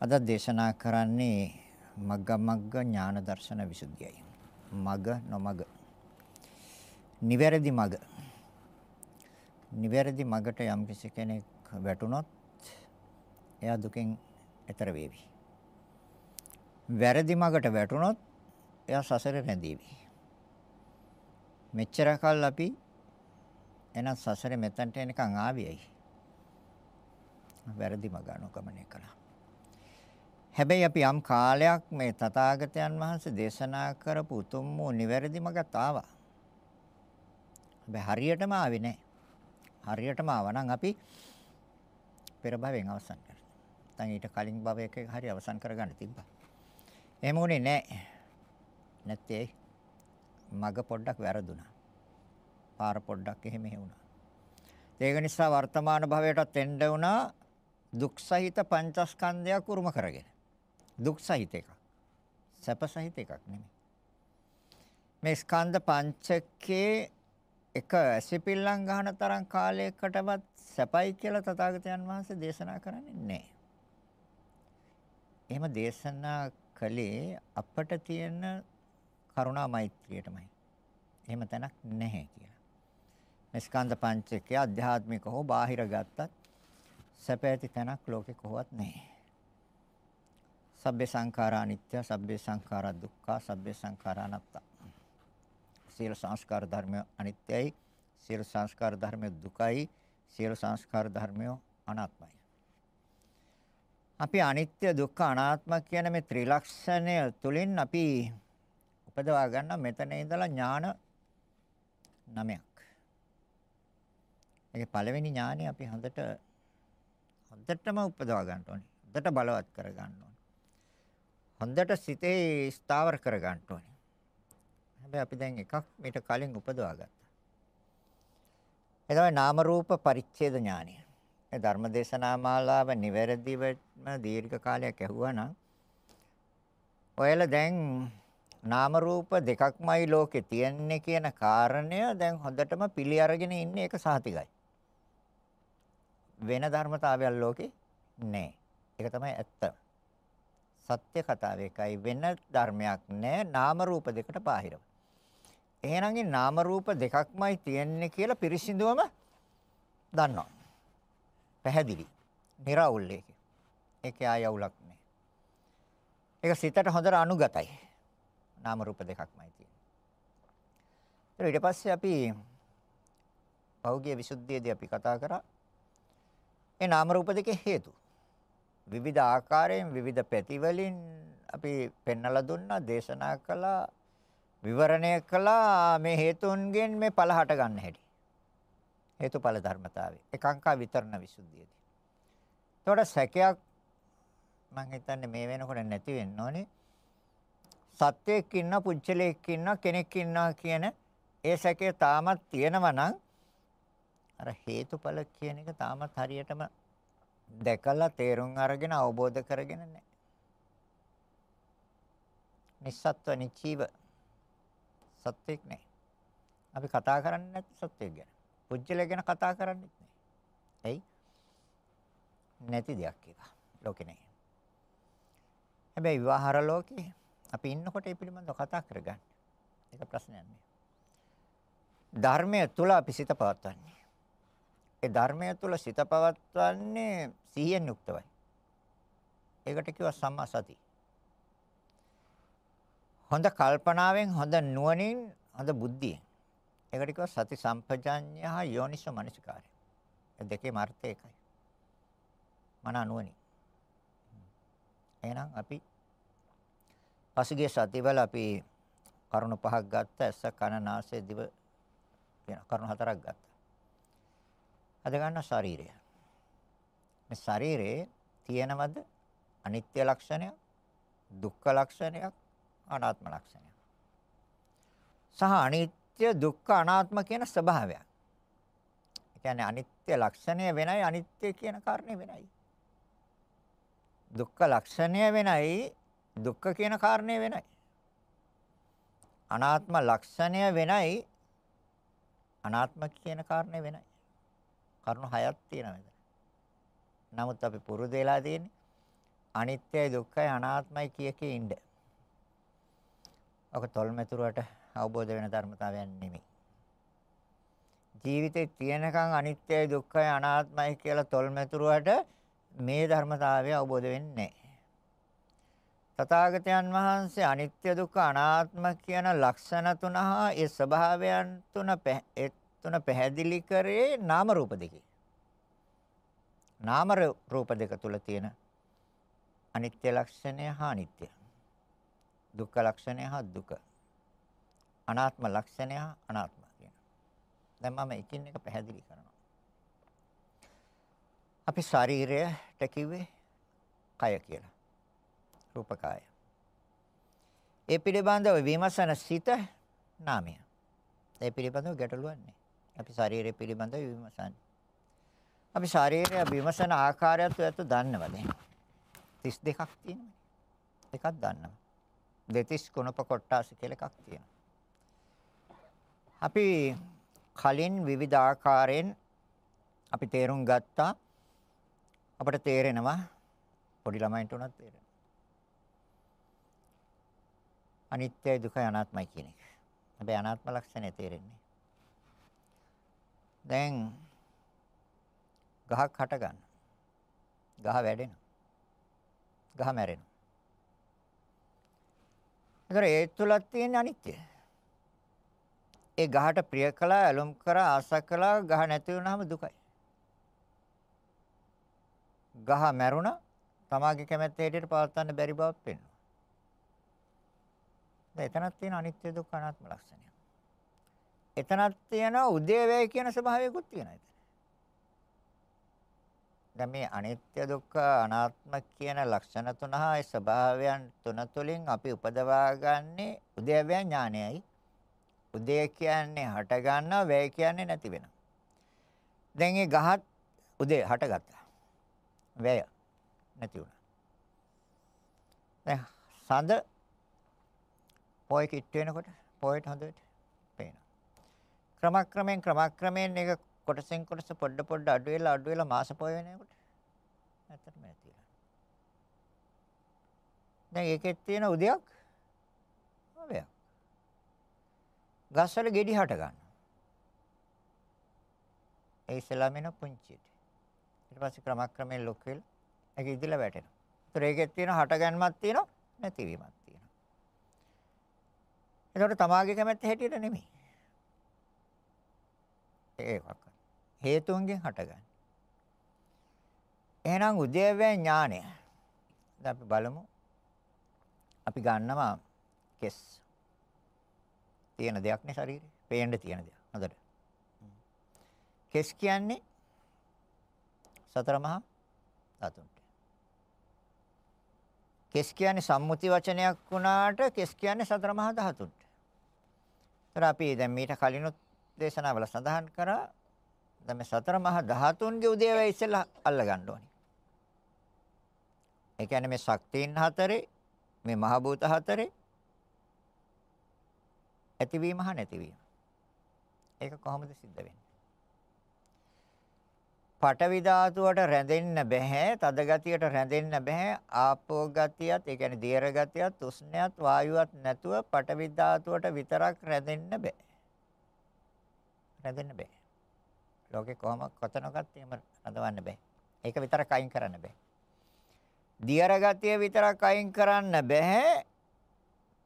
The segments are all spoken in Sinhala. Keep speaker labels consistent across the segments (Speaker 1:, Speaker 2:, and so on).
Speaker 1: අද දේශනා කරන්නේ මග්ග මග්ග ඥාන දර්ශන විසුද්ධියයි. මග නොමග. නිවැරදි මග. නිවැරදි මගට යම් කෙනෙක් වැටුනොත් එයා දුකෙන් එතර වේවි. වැරදි මගට වැටුනොත් එයා සසරේ රැඳීවි. මෙච්චර කල් අපි එන සසරේ මෙතනට එනකන් ආවියයි. වැරදි මග අනුගමනය කළා. හැබැයි අපි යම් කාලයක් මේ තථාගතයන් වහන්සේ දේශනා කරපු උතුම් වූ නිවැරදි මගට ආවා. හැබැයි හරියටම ආවේ නැහැ. හරියටම ආවනම් අපි පෙර භවයෙන් අවසන් කරා. නැත්නම් ඊට කලින් භවයක හරි අවසන් කරගන්න තිබ්බා. එහෙම උනේ නැහැ. නැත්තේ මග පොඩ්ඩක් වැරදුනා. පාර පොඩ්ඩක් එහෙම හේුණා. ඒක නිසා වර්තමාන භවයටත් එන්න වුණා දුක් සහිත පංචස්කන්ධයක් උරුම කරගෙන. දුක් සහිත එකක්. සැප සහිත එකක් නෙමෙයි. මේ ස්කන්ධ පංචකේ එක ඇසිපිල්ලම් ගන්න තරම් කාලයකටවත් සැපයි කියලා තථාගතයන් වහන්සේ දේශනා කරන්නේ නැහැ. එහෙම දේශනා කළේ අපට තියෙන කරුණා මෛත්‍රියටමයි. එහෙම තැනක් නැහැ කියලා. මේ ස්කන්ධ පංචකය අධ්‍යාත්මික හෝ බාහිර ගත්තත් සැප ඇති තැනක් ලෝකේ කොහොවත් නැහැ. සබ්බේ සංඛාරා අනිත්‍ය, සබ්බේ සංඛාරා දුක්ඛ, සබ්බේ සංඛාරා අනාත්ත. සියලු සංස්කාර ධර්මය අනිත්‍යයි, සියලු සංස්කාර ධර්මය දුකයි, සියලු සංස්කාර ධර්මය අනාත්මයි. අපි අනිත්‍ය, දුක්ඛ, අනාත්ම කියන මේ ත්‍රිලක්ෂණය තුලින් අපි උපදවා ගන්න මෙතන ඉඳලා ඥාන නමයක්. ඒ පළවෙනි ඥානෙ අපි හොඳට හොඳටම උපදවා ගන්න ඕනේ. හොඳට බලවත් කර ගන්න ඕනේ. හොඳට සිතේ ස්ථාවර කර ගන්න ඕනේ. හැබැයි අපි දැන් එකක් මීට කලින් උපදවා ගත්තා. ඒ තමයි නාම රූප පරිච්ඡේද ඥානය. මේ ධර්මදේශනා මාලාව නිවැරදිවම දීර්ඝ කාලයක් ඇහුවා නම් ඔයාලා දැන් නාම රූප දෙකක්මයි ලෝකේ තියෙන්නේ කියන කාරණය දැන් හොඳටම පිළි අරගෙන ඉන්නේ ඒක සාතිකයි. වෙන ධර්මතාවයක් ලෝකේ නැහැ. ඒක තමයි ඇත්ත. සත්‍ය කතාව එකයි වෙන ධර්මයක් නැහැ නාම රූප දෙකට බාහිරව. එහෙනම් මේ නාම රූප දෙකක්මයි තියෙන්නේ කියලා පිරිසිදුවම දන්නවා. පැහැදිලි. निराවුල් ඒක. ඒකේ ආයවුලක් නැහැ. ඒක සිතට හොඳට අනුගතයි. නාම රූප දෙකක්මයි තියෙන්නේ. ඊට පස්සේ අපි පෞගිය විසුද්ධියේදී අපි කතා කරා මේ නාම රූප දෙකේ හේතු. විවිධ ආකාරයෙන් විවිධ පැති වලින් අපි පෙන්වලා දුන්නා, දේශනා කළා, විවරණය කළා මේ හේතුන්ගෙන් මේ ඵල හට ගන්න හැටි. හේතුඵල ධර්මතාවය. එකංකා විතරණ විසුද්ධියදී. එතකොට සැකයක් මම හිතන්නේ මේ වෙනකොට නැති වෙන්න ඕනේ. සත්‍යයක් ඉන්න පුච්චලයක් ඉන්න කෙනෙක් ඉන්නවා කියන ඒ සැකය තාමත් තියෙනවා නම් අර හේතුඵල කියන එක තාමත් හරියටම දැකලා තේරුම් අරගෙන අවබෝධ කරගෙන නැහැ. නිස්සත්ව නිචීව සත්‍යයක් නැහැ. අපි කතා කරන්නේ නැති සත්‍යයක් ගැන. පුජ්‍යලය ගැන කතා කරන්නේ නැහැ. ඇයි? නැති දෙයක් ඒක. ලෝකේ නැහැ. හැබැයි විවාහර ලෝකේ අපි ඉන්නකොට ඒ පිළිබඳව කතා කරගන්න. ඒක ප්‍රශ්නයක් නෙවෙයි. ධර්මය තුල අපි සිත පවත්වන්නේ. ඒ ධර්මය තුල සිත පවත්වන්නේ සිහියෙන් යුක්තවයි. ඒකට කියව සම්මා සති. හොඳ කල්පනාවෙන් හොඳ නුවණින් හොඳ බුද්ධියෙන්. ඒකට කියව සති සම්පජාඤ්ඤය යෝනිසෝ මනසිකාරය. ඒ දෙකේ අර්ථය එකයි. මන නුවණින්. එහෙනම් අපි පසුගිය සතිවල අපි කරුණු පහක් ගත්ත ඇස කන නාසය දිව කියන කරුණු හතරක් ගත්තා. අද ගන්න ශරීරය. මේ ශරීරයේ තියෙනවද අනිත්‍ය ලක්ෂණයක්, දුක්ඛ ලක්ෂණයක්, අනාත්ම ලක්ෂණයක්. සහ අනිත්‍ය, දුක්ඛ, අනාත්ම කියන ස්වභාවයක්. ඒ කියන්නේ අනිත්‍ය ලක්ෂණය වෙනයි අනිත්‍ය කියන කාරණේ වෙනයි. දුක්ඛ ලක්ෂණය වෙනයි දුක්ඛ කියන කාරණේ වෙනයි. අනාත්ම ලක්ෂණය වෙනයි අනාත්ම කියන කාරණේ වෙනයි. කරුණු හයක් තියෙනවා මෙතන. නමුත් අපි පුරුදු වෙලා තියෙන්නේ අනිත්‍යයි දුක්ඛයි අනාත්මයි කිය කී ඉන්න. ඔක තොල්මෙතුරට අවබෝධ වෙන ධර්මතාවයක් නෙමෙයි. ජීවිතේ තියෙනකන් අනිත්‍යයි දුක්ඛයි අනාත්මයි කියලා තොල්මෙතුරට මේ ධර්මතාවය අවබෝධ වෙන්නේ තථාගතයන් වහන්සේ අනිත්‍ය දුක්ඛ අනාත්ම කියන ලක්ෂණ තුන හා ඒ ස්වභාවයන් තුන ඒ තුන පැහැදිලි කරේ නාම රූප දෙකේ. නාම රූප දෙක තුල තියෙන අනිත්‍ය ලක්ෂණය හා අනිත්‍ය. දුක්ඛ ලක්ෂණය හා දුක. අනාත්ම ලක්ෂණය හා අනාත්ම කියන. දැන් මම එකින් එක පැහැදිලි කරනවා. අපි ශරීරයට කිව්වේ කය කියලා. රූපකාය. ඒ පිළිබඳව විමසන සිත නාමය. ඒ පිළිබඳව ගැටලුවක් නැහැ. අපි ශරීරය පිළිබඳව විමසන්නේ. අපි ශරීරය විමසන ආකාරයත් ඔයත් දන්නවද? 32ක් තියෙනවා. එකක් දන්නවා. දෙතිස් කුණප කොට්ටාස කියලා එකක් තියෙනවා. අපි කලින් විවිධ ආකාරයෙන් අපි තේරුම් ගත්තා අපට තේරෙනවා පොඩි ළමයින්ට උනත් තේරෙනවා. අනිත්‍යයි දුකයි අනාත්මයි කියන එක. හැබැයි අනාත්ම ලක්ෂණය තේරෙන්නේ. දැන් ගහක් හට ගන්න. ගහ වැඩෙනවා. ගහ මැරෙනවා. ඒතර ඒ තුලක් තියෙන අනිත්‍ය. ඒ ගහට ප්‍රිය කළා, ඇලුම් කරා, ආස කළා, ගහ නැති වුනහම දුකයි. ගහ මැරුණා, තමාගේ කැමැත්ත හැටියට පවත්වන්න බැරි බවක් පෙන්වනවා. එතනක් තියෙන අනිත්‍ය දුක්ඛ අනාත්ම ලක්ෂණය. එතනක් තියෙන උදේවැය කියන ස්වභාවයකුත් තියෙනවා එතන. දැන් මේ අනිත්‍ය දුක්ඛ අනාත්ම කියන ලක්ෂණ තුන හා ඒ ස්වභාවයන් තුන තුළින් අපි උපදවා ගන්නේ උදේවැය ඥානයයි. උදේ කියන්නේ හට ගන්නවා, වැය කියන්නේ නැති වෙනවා. දැන් මේ ගහත් උදේ හටගත්තා. වැය නැති වුණා. දැන් සඳ පොය කිට් වෙනකොට පොයට හොඳට පේනවා. ක්‍රමක්‍රමයෙන් ක්‍රමක්‍රමයෙන් ඒක කොටසෙන් කොටස පොඩ පොඩ අඩු වෙලා අඩු වෙලා මාස පොය වෙනකොට ඇත්තටම ඇතිලා. දැන් ඒකෙත් තියෙන උදයක් ඔවයක්. ගස්වල ගෙඩි හට ගන්නවා. ඒ ඉස්සලාම එන පුංචිට. ඊට පස්සේ ක්‍රමක්‍රමයෙන් ලොක් වෙලා ඒක ඉදිලා වැටෙනවා. ඒතර ඒකෙත් තියෙන හට ගැනීමක් තියෙනවා නැතිවීමක් තියෙනවා. ඒකට තමාගේ කැමැත්ත හැටියට නෙමෙයි. ඒකක්. හේතුන්ගෙන් හටගන්නේ. එහෙනම් උදේවැය ඥානය. දැන් අපි බලමු. අපි ගන්නවා කෙස්. තියෙන දෙයක් නේ ශරීරේ. පේන්න තියෙන දෙයක්. හොඳට. කෙස් කියන්නේ සතර මහා ධාතුන්ට. කෙස් කියන්නේ සම්මුති වචනයක් වුණාට කෙස් කියන්නේ සතර මහා ධාතුන්ට. ඒතර අපි දැන් මීට කලිනුත් දේශනාවල සඳහන් කරා දැන් මේ සතර මහා ධාතුන්ගේ උදේවැය ඉස්සෙල්ලා අල්ල ගන්න ඕනේ. ඒ කියන්නේ මේ ශක්තියින් හතරේ මේ මහ භූත හතරේ ඇතිවීම හා නැතිවීම. ඒක කොහොමද සිද්ධ වෙන්නේ? පඨවි ධාතුවට රැඳෙන්න බෑ, තද ගතියට රැඳෙන්න බෑ, ආපෝ ගතියත්, ඒ කියන්නේ දියර ගතියත්, උෂ්ණයත්, වායුවත් නැතුව පඨවි ධාතුවට විතරක් රැඳෙන්න බෑ. රැඳෙන්න බෑ. ලෝකේ කොහොම කොතනකත් එහෙම රඳවන්න බෑ. ඒක විතරක් අයින් කරන්න බෑ. දියර ගතිය විතරක් අයින් කරන්න බෑ.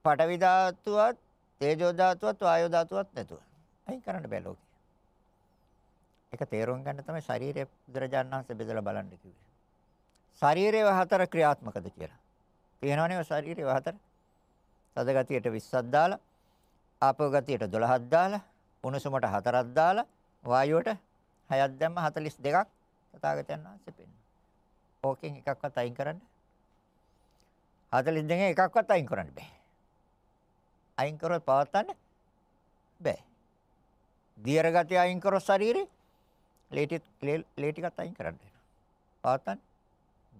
Speaker 1: පඨවි ධාතුවත්, තේජෝ ධාතුවත්, වායෝ ධාතුවත් නැතුව. අයින් කරන්න බෑ ලෝකේ. ඒක තේරුම් ගන්න තමයි ශරීරය බුදුරජාණන් වහන්සේ බෙදලා බලන්න කිව්වේ. ශරීරයේ හතර ක්‍රියාත්මකද කියලා. තියෙනවනේ ශරීරයේ හතර. තද ගතියට 20ක් දාලා, ආපෝ ගතියට 12ක් දාලා, උණුසුමට 4ක් දාලා, වායුවට 6ක් දැම්ම 42ක් තථාගතයන් වහන්සේ පෙන්නනවා. ඕකෙන් එකක්වත් අයින් කරන්න. 42 එකක්වත් අයින් කරන්න බෑ. අයින් කරොත් පවත්තන්න බෑ. දියර ගතිය අයින් කරොත් ශරීරේ ලේ ටික ලේ ටිකත් අයින් කරන්න වෙනවා. පවත්තන්න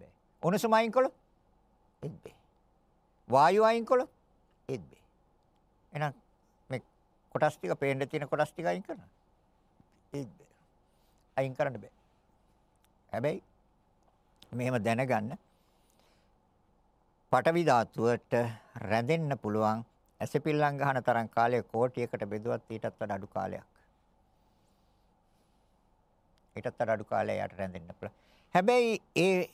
Speaker 1: බෑ. උණුසුම අයින් කළොත් එත් බෑ. වායුව අයින් කළොත් එත් බෑ. එහෙනම් මේ කොටස් ටික පේන්න තියෙන කොටස් ටික අයින් කරනවා. එත් බෑ. අයින් කරන්න බෑ. හැබැයි මෙහෙම දැනගන්න පටවි ධාතුවට රැඳෙන්න පුළුවන් ඇසපිල්ලම් ගන්න තරම් කාලය කෝටියකට බෙදුවත් ඊටත් වඩා අඩු කාලයක්. ඊටත් වඩා අඩු කාලයක් රැඳෙන්න පුළුවන්. හැබැයි ඒ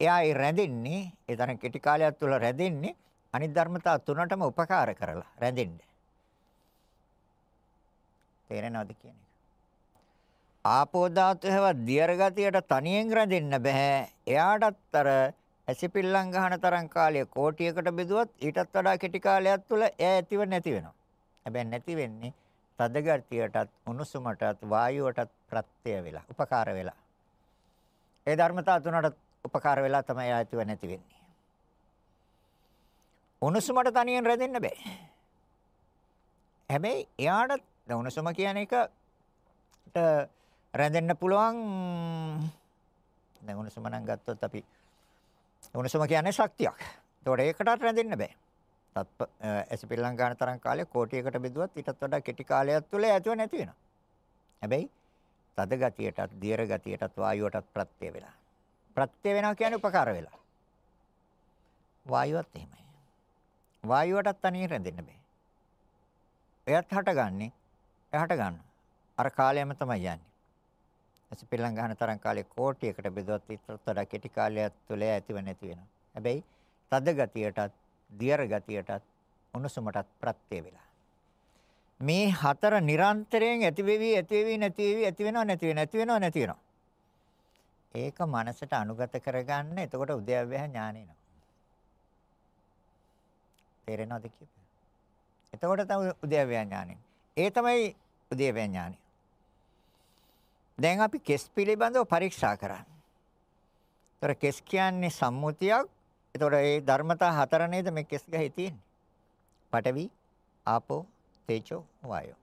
Speaker 1: එයා ඒ රැඳෙන්නේ ඒ තරම් කෙටි කාලයක් තුළ රැඳෙන්නේ අනිත් ධර්මතා තුනටම උපකාර කරලා රැඳෙන්න. තේරෙනවද කියන්නේ? ආපෝ ධාතුවව දියර ගතියට තනියෙන් රැඳෙන්න බෑ. එයාටත් අර ඇසිපිල්ලම් ගන්න තරම් කාලය කෝටියකට බෙදුවත් ඊටත් වඩා කෙටි කාලයක් තුළ එයා ඇතිව නැති වෙනවා. හැබැයි නැති වෙන්නේ තද ගතියටත් උණුසුමටත් වායුවටත් ප්‍රත්‍ය වෙලා උපකාර වෙලා. ඒ ධර්මතා තුනට උපකාර වෙලා තමයි ඇතිව නැති වෙන්නේ. උණුසුමට තනියෙන් රැඳෙන්න බෑ. හැබැයි එයාට උණුසුම කියන එකට රැඳෙන්න පුළුවන් දැන් උණුසුම නම් ගත්තොත් අපි උණුසුම කියන්නේ ශක්තියක්. ඒතකොට ඒකටත් රැඳෙන්න බෑ. තත්ප ඇසිපිල්ලම් ගන්න තරම් කාලයක් කෝටියකට බෙදුවත් ඊටත් වඩා කෙටි කාලයක් තුළ ඇතිව නැති වෙනවා. හැබැයි තද ගතියටත්, දියර ගතියටත්, වායුවටත් ප්‍රත්‍ය වෙලා. ප්‍රත්‍ය වෙනවා කියන්නේ උපකාර වෙලා. වායුවත් එහෙමයි. වායුවටත් තනියෙන් රැඳෙන්න බෑ. එයත් හටගන්නේ එහාට ගන්න. අර කාලයම තමයි යන්නේ. ඇසිපිල්ලම් ගන්න තරම් කාලේ කෝටියකට බෙදුවත් ඊටත් වඩා කෙටි කාලයක් තුළ ඇතිව නැති වෙනවා. හැබැයි තද ගතියටත්, දියර ගතියටත්, උණුසුමටත් ප්‍රත්‍ය වෙලා. මේ හතර නිරන්තරයෙන් ඇති වෙවි, ඇති වෙවි, නැති වෙවි, ඇති වෙනව, නැති වෙනව, නැති වෙනව, නැති වෙනව. ඒක මනසට අනුගත කරගන්න එතකොට උද්‍යව්‍ය ඥාන එනවා. තේරෙනවද කියන්නේ? එතකොට තමයි උද්‍යව්‍ය ඥානෙ. ඒ තමයි උද්‍යව්‍ය ඥානෙ. දැන් අපි කෙස් පිළිබඳව පරීක්ෂා කරා. ඒතර කෙස් කියන්නේ සම්මුතියක්. ඒතර ඒ ධර්මතා හතර නේද මේ කෙස් ගහේ තියෙන්නේ. පඨවි, ආපෝ, තේජෝ, වායෝ.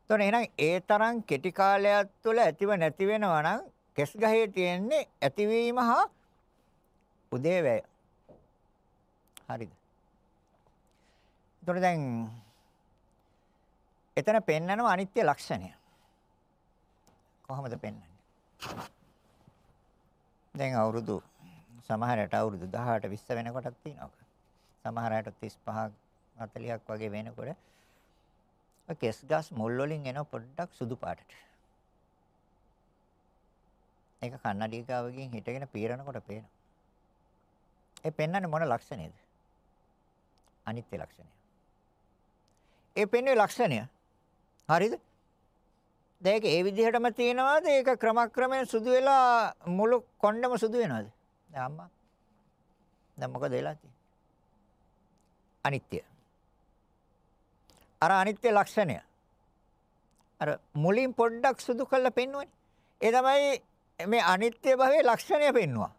Speaker 1: ඒතර එහෙනම් ඒ තරම් කෙටි කාලයක් තුළ ඇතිව නැති වෙනවා නම් කෙස් ගහේ තියෙන්නේ ඇතිවීම හා උදේවැය. හරිද? ඒතර දැන් එතන පෙන්නනවා අනිත්‍ය ලක්ෂණය. කොහොමද පෙන්වන්නේ? දැන් අවුරුදු සමහරට අවුරුදු 18 20 වෙනකොටත් තියෙනවා. සමහරට 35 40ක් වගේ වෙනකොට ඔය කෙස් ගස් මුල් වලින් එන පොඩ්ඩක් සුදු පාටට. ඒක කන්නඩියකවකින් හිටගෙන පීරනකොට පේනවා. ඒ පෙන්වන්නේ මොන ලක්ෂණයද? අනිත්‍ය ලක්ෂණය. ඒ පෙන්වන්නේ ලක්ෂණය. හරිද? දැන් ඒ විදිහටම තියෙනවාද? ඒක ක්‍රමක්‍රමයෙන් සුදු වෙලා මුළු කොණ්ඩම සුදු වෙනවද? දැන් අම්මා. දැන් මොකද වෙලා තියෙන්නේ? අනිත්‍ය. අර අනිත්‍ය ලක්ෂණය. අර මුලින් පොඩ්ඩක් සුදු කරලා පෙන්වන්නේ. ඒ තමයි මේ අනිත්‍ය භවයේ ලක්ෂණය පෙන්වුවා.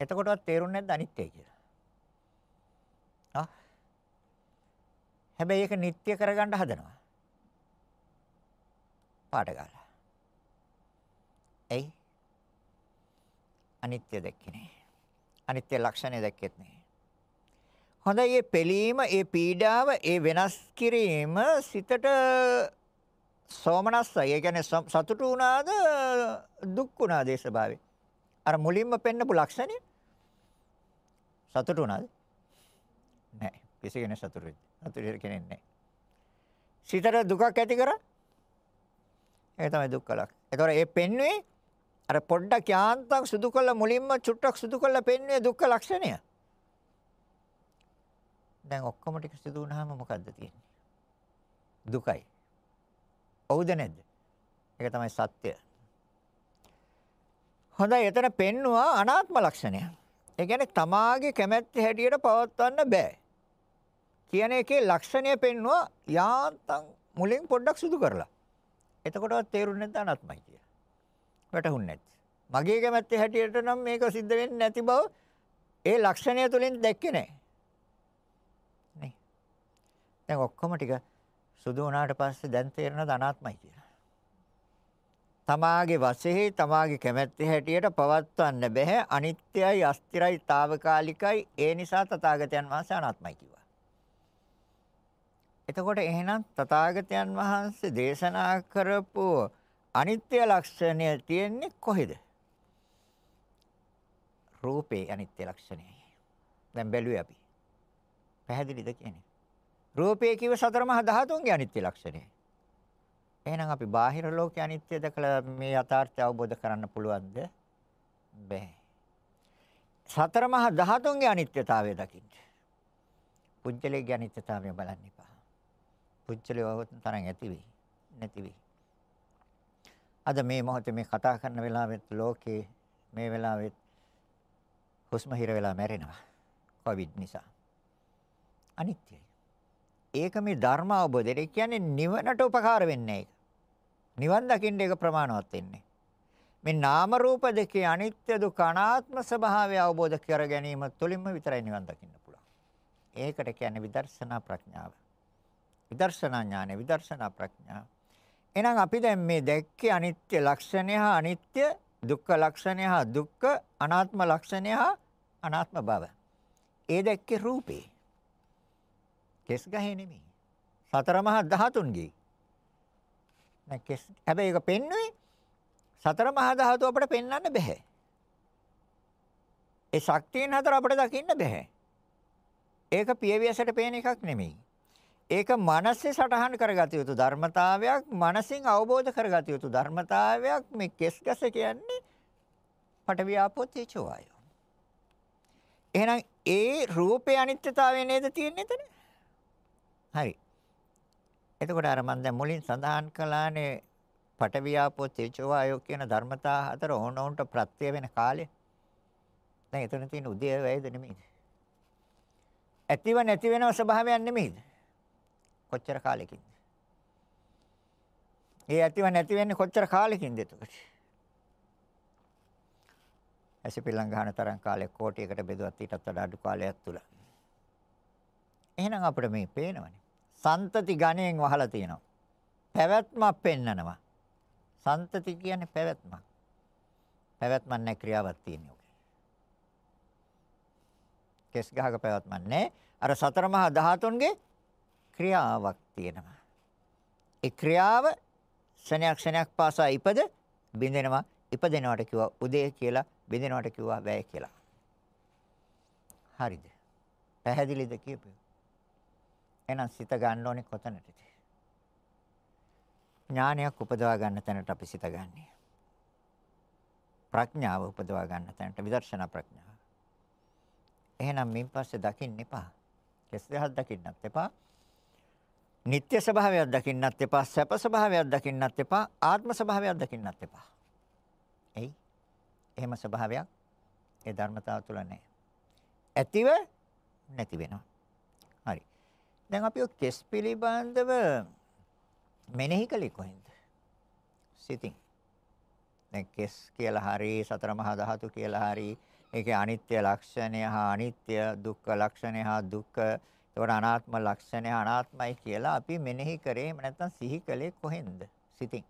Speaker 1: එතකොටවත් තේරුන්නේ නැද්ද අනිත්‍යයි කියලා? ආ. හැබැයි ඒක නිට්ටය කරගන්න හදනවා. පාට ගාලා. එයි අනිත්‍ය දැක්කේ නෑ. අනිත්‍ය ලක්ෂණය දැක්කෙත් නෑ. හොඳයි මේ පෙලීම, ඒ පීඩාව, ඒ වෙනස් කිරීම සිතට සෝමනස්සයි. ඒ කියන්නේ සතුටු වුණාද දුක් වුණාද ඒ ස්වභාවය? අර මුලින්ම පෙන්නපු ලක්ෂණය සතුටු වුණාද? නෑ. කිසි කෙනෙක් සතුටු වෙන්නේ. සතුටු කෙනෙක් නෑ. සිතට දුකක් ඇති කරා ඒක තමයි දුක්ඛ ලක්ෂණ. ඒතකොට මේ පෙන්වේ අර පොඩ්ඩක් යාන්තම් සුදු කළ මුලින්ම චුට්ටක් සුදු කළ පෙන්වේ දුක්ඛ ලක්ෂණය. දැන් ඔක්කොම ටික සිදු වුණාම මොකද්ද තියෙන්නේ? දුකයි. ඔව්ද නැද්ද? ඒක තමයි සත්‍ය. හොඳයි එතන පෙන්නවා අනාත්ම ලක්ෂණය. ඒ කියන්නේ තමාගේ කැමැත්ත හැටියට පවත්වන්න බෑ. කියන එකේ ලක්ෂණය පෙන්නවා යාන්තම් මුලින් පොඩ්ඩක් සුදු කරලා. එතකොටවත් තේරුන්නේ නැද්ද අනාත්මයි කියලා. වැටහුන්නේ නැති. මගේ කැමැත්තේ හැටියට නම් මේක සිද්ධ වෙන්නේ නැති බව ඒ ලක්ෂණය තුලින් දැක්කේ නැහැ. නේ. දැන් ඔක්කොම ටික සුදු වුණාට පස්සේ දැන් තේරෙනවද අනාත්මයි කියලා. තමාගේ වශයෙන් තමාගේ කැමැත්තේ හැටියට පවත්වන්න බැහැ අනිත්‍යයි අස්තිරයි తాවකාලිකයි ඒ නිසා තථාගතයන් වහන්සේ අනාත්මයි කිව්වා. එතකොට එහෙනම් තථාගතයන් වහන්සේ දේශනා කරපු අනිත්‍ය ලක්ෂණය තියෙන්නේ කොහෙද? රූපේ අනිත්‍ය ලක්ෂණයයි. දැන් බැලුවේ අපි. පැහැදිලිද කියන්නේ? රූපේ කිව්ව සතර මහා ධාතුන්ගේ අනිත්‍ය ලක්ෂණය. එහෙනම් අපි බාහිර ලෝකයේ අනිත්‍ය දැකලා මේ යථාර්ථය අවබෝධ කරන්න පුළුවන්ද? බැහැ. සතර මහා ධාතුන්ගේ අනිත්‍යතාවය දකින්න. පුජ්‍යලයේ අනිත්‍යතාවය බලන්න එපා. පුජ්‍යලයේ වහොත් තරම් ඇති වෙයි. නැති වෙයි. අද මේ මොහොතේ මේ කතා කරන වෙලාවෙත් ලෝකේ මේ වෙලාවෙත් හුස්ම හිර වෙලා මැරෙනවා. කොවිඩ් නිසා. අනිත්‍යයි. ඒක මේ ධර්ම අවබෝධය. ඒ කියන්නේ නිවනට උපකාර වෙන්නේ ඒක. නිවන් දකින්න ඒක ප්‍රමාණවත් වෙන්නේ. මේ නාම රූප දෙකේ අනිත්‍ය දුක්ඛ අනාත්ම ස්වභාවය අවබෝධ කර ගැනීම තුළින්ම විතරයි නිවන් දකින්න පුළුවන්. ඒකට කියන්නේ විදර්ශනා ප්‍රඥාව. විදර්ශනා ඥානය, විදර්ශනා ප්‍රඥාව. එහෙනම් අපි දැන් මේ දැක්කේ අනිත්‍ය ලක්ෂණය හා අනිත්‍ය දුක්ඛ ලක්ෂණය හා දුක්ඛ අනාත්ම ලක්ෂණය හා අනාත්ම බව. ඒ දැක්කේ රූපේ. කෙස් ගහේ නෙමෙයි. සතර මහා ධාතුන්ගේ. නැ කෙස් හැබැයි ඒක පෙන්වුවේ සතර මහා ධාතු අපිට පෙන්වන්න බෑ. ඒ ශක්තියන් හතර අපිට දකින්න බෑ. ඒක පියවියසට පේන එකක් නෙමෙයි. ඒක මනසේ සටහන් කරගත යුතු ධර්මතාවයක් මනසින් අවබෝධ කරගත යුතු ධර්මතාවයක් මේ කෙස්ගස කියන්නේ පටවිය ආපෝ තේජෝ වායෝ. එහෙනම් ඒ රූපේ අනිත්‍යතාවය නේද තියෙන්නේ එතන? හරි. එතකොට අර මම දැන් මුලින් සඳහන් කළානේ පටවිය ආපෝ තේජෝ වායෝ කියන ධර්මතා හතර ඕනෝන්ට ප්‍රත්‍ය වෙන කාලය. දැන් එතන තියෙන උදේ වේද නෙමෙයිද? ඇතිව නැති වෙනව ස්වභාවයක් නෙමෙයිද? කොච්චර කාලෙකින්ද? ඒ ඇතිව නැති වෙන්නේ කොච්චර කාලෙකින්ද එතකොට? ඇසිපිල්ලම් ගන්න තරම් කාලයක් කෝටියකට බෙදුවත් ඊටත් වඩා අඩු කාලයක් තුල. එහෙනම් අපිට මේ පේනවනේ. සන්තති ගණයෙන් වහලා තියෙනවා. පැවැත්මක් පෙන්නනවා. සන්තති කියන්නේ පැවැත්මක්. පැවැත්මක් නැහැ ක්‍රියාවක් තියෙනවා. කෙස් ගහක පැවැත්මක් නැහැ. අර සතර මහා ධාතුන්ගේ ක්‍රියාවක් තියෙනවා. ඒ ක්‍රියාව ක්ෂණයක් ක්ෂණයක් පාසා ඉපද බින්දෙනවා. ඉපදෙනවට කිව්වා උදේ කියලා, බින්දෙනවට කිව්වා වැය කියලා. හරිද? පැහැදිලිද කියපේ? එහෙනම් සිත ගන්න ඕනේ කොතනටද? ඥානයක් උපදවා ගන්න තැනට අපි සිත ගන්නෙ. ප්‍රඥාව උපදවා ගන්න තැනට විදර්ශනා ප්‍රඥාව. එහෙනම් මින් පස්සේ දකින්න එපා. කෙස් දෙහක් දකින්නත් එපා. නিত্য ස්වභාවයක් දකින්නත් එපා සැප ස්වභාවයක් දකින්නත් එපා ආත්ම ස්වභාවයක් දකින්නත් එපා. එයි එහෙම ස්වභාවයක් ඒ ධර්මතාව තුල නැහැ. ඇතිව නැති වෙනවා. හරි. දැන් අපි ඔය කෙස් පිළිබඳව මෙනෙහි කළේ කොහෙන්ද? සිතින්. දැන් කෙස් කියලා හරි සතර මහා ධාතු කියලා හරි ඒකේ අනිත්‍ය ලක්ෂණය හා අනිත්‍ය දුක්ඛ ලක්ෂණය හා දුක්ඛ ඒකට අනාත්ම ලක්ෂණය අනාත්මයි කියලා අපි මෙනෙහි කරේ එහෙම නැත්නම් සිහි කළේ කොහෙන්ද? සිතින්.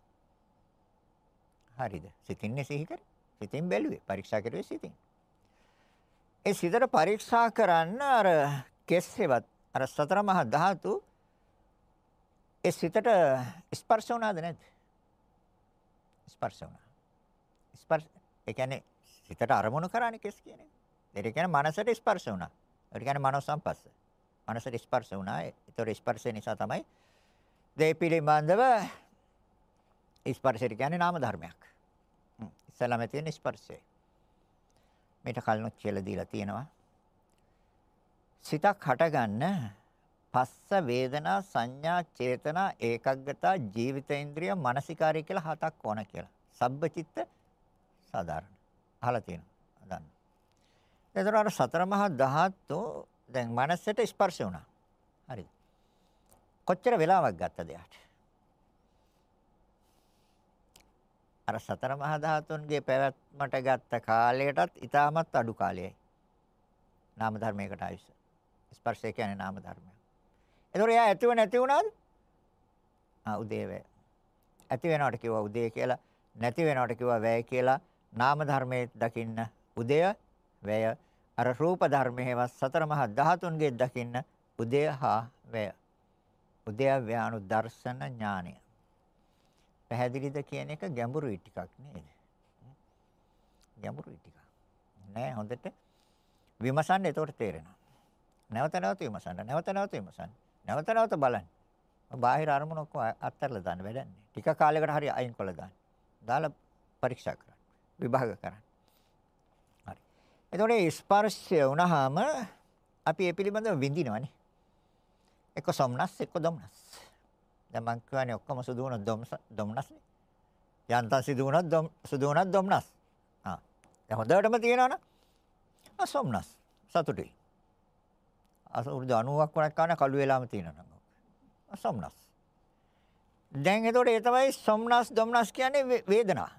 Speaker 1: හරිද? සිතින්නේ සිහි කරේ. සිතින් බැලුවේ. පරීක්ෂා කරුවේ සිතින්. ඒ සිතට පරීක්ෂා කරන්න අර කෙස්සෙවත් අර සතර මහා ධාතු ඒ සිතට ස්පර්ශ වුණාද නැද්ද? ස්පර්ශ වුණා. ස්පර්ශ ඒ කියන්නේ සිතට අරමුණු කරානේ කෙස් කියන්නේ. ඒ කියන්නේ මනසට ස්පර්ශ වුණා. ඒ කියන්නේ මනෝ සංපස්ස. මනසට ස්පර්ශ වුණා. ඒතොර ස්පර්ශය නිසා තමයි දේ පිළිබඳව ස්පර්ශය කියන්නේ නාම ධර්මයක්. ඉස්සලම තියෙන ස්පර්ශය. මේට කලිනුත් කියලා දීලා තියෙනවා. සිතක් හටගන්න පස්ස වේදනා සංඥා චේතනා ඒකග්ගතා ජීවිතේන්ද්‍රිය මානසිකාරය කියලා හතක් ඕන කියලා. සබ්බචිත්ත සාධාරණ. අහලා තියෙනවා. දන්න. එතකොට අර සතර මහා ධාතු දැන් මනසට ස්පර්ශ වුණා. හරිද? කොච්චර වෙලාවක් ගත්තද යාට? අර සතර මහා ධාතුන්ගේ පැවැත්මට ගත්ත කාලයටත් ඊටමත් අඩු කාලයයි. නාම ධර්මයකට ආයුෂ. ස්පර්ශය කියන්නේ නාම ධර්මයක්. ඒතොර එයා ඇතිව නැති වුණාද? ආ උදේ වේ. ඇති වෙනවට කිව්වා උදේ කියලා, නැති වෙනවට කිව්වා වැය කියලා. නාම ධර්මයේ දකින්න උදය, වැය අර රූප ධර්මයේවත් සතර මහා ධාතුන්ගේ දකින්න උදය හා වැය. උදය ව්‍යානු දර්ශන ඥානය. පැහැදිලිද කියන එක ගැඹුරුයි ටිකක් නේද? ගැඹුරුයි ටිකක්. නෑ හොඳට විමසන්න එතකොට තේරෙනවා. නැවත නැවත විමසන්න. නැවත නැවත විමසන්න. නැවත නැවත බලන්න. බාහිර අරමුණ ඔක්කොම අත්හැරලා දාන්න වැඩන්නේ. ටික කාලයකට හරි අයින් කළා දාන්න. දාලා පරීක්ෂා කරන්න. විභාග කරන්න. හරි. එතකොට ස්පර්ශය වුණාම අපි ඒ පිළිබඳව විඳිනවනේ. එක්ක සොම්නස් එක්ක දොම්නස්. දැන් මං කියවනේ ඔක්කොම සුදු වුණොත් දොම්නස්නේ. යන්තම් සිදු වුණොත් සුදු වුණත් දොම්නස්. ආ. දැන් හොඳටම තියෙනවනේ. ආ සොම්නස්. සතුටුයි. අවුරුදු 90ක් වරක් කන කළු වෙලාම තියෙනවා නම්. සොම්නස්. දැන් එතකොට ඒ තමයි සොම්නස් දොම්නස් කියන්නේ වේදනා.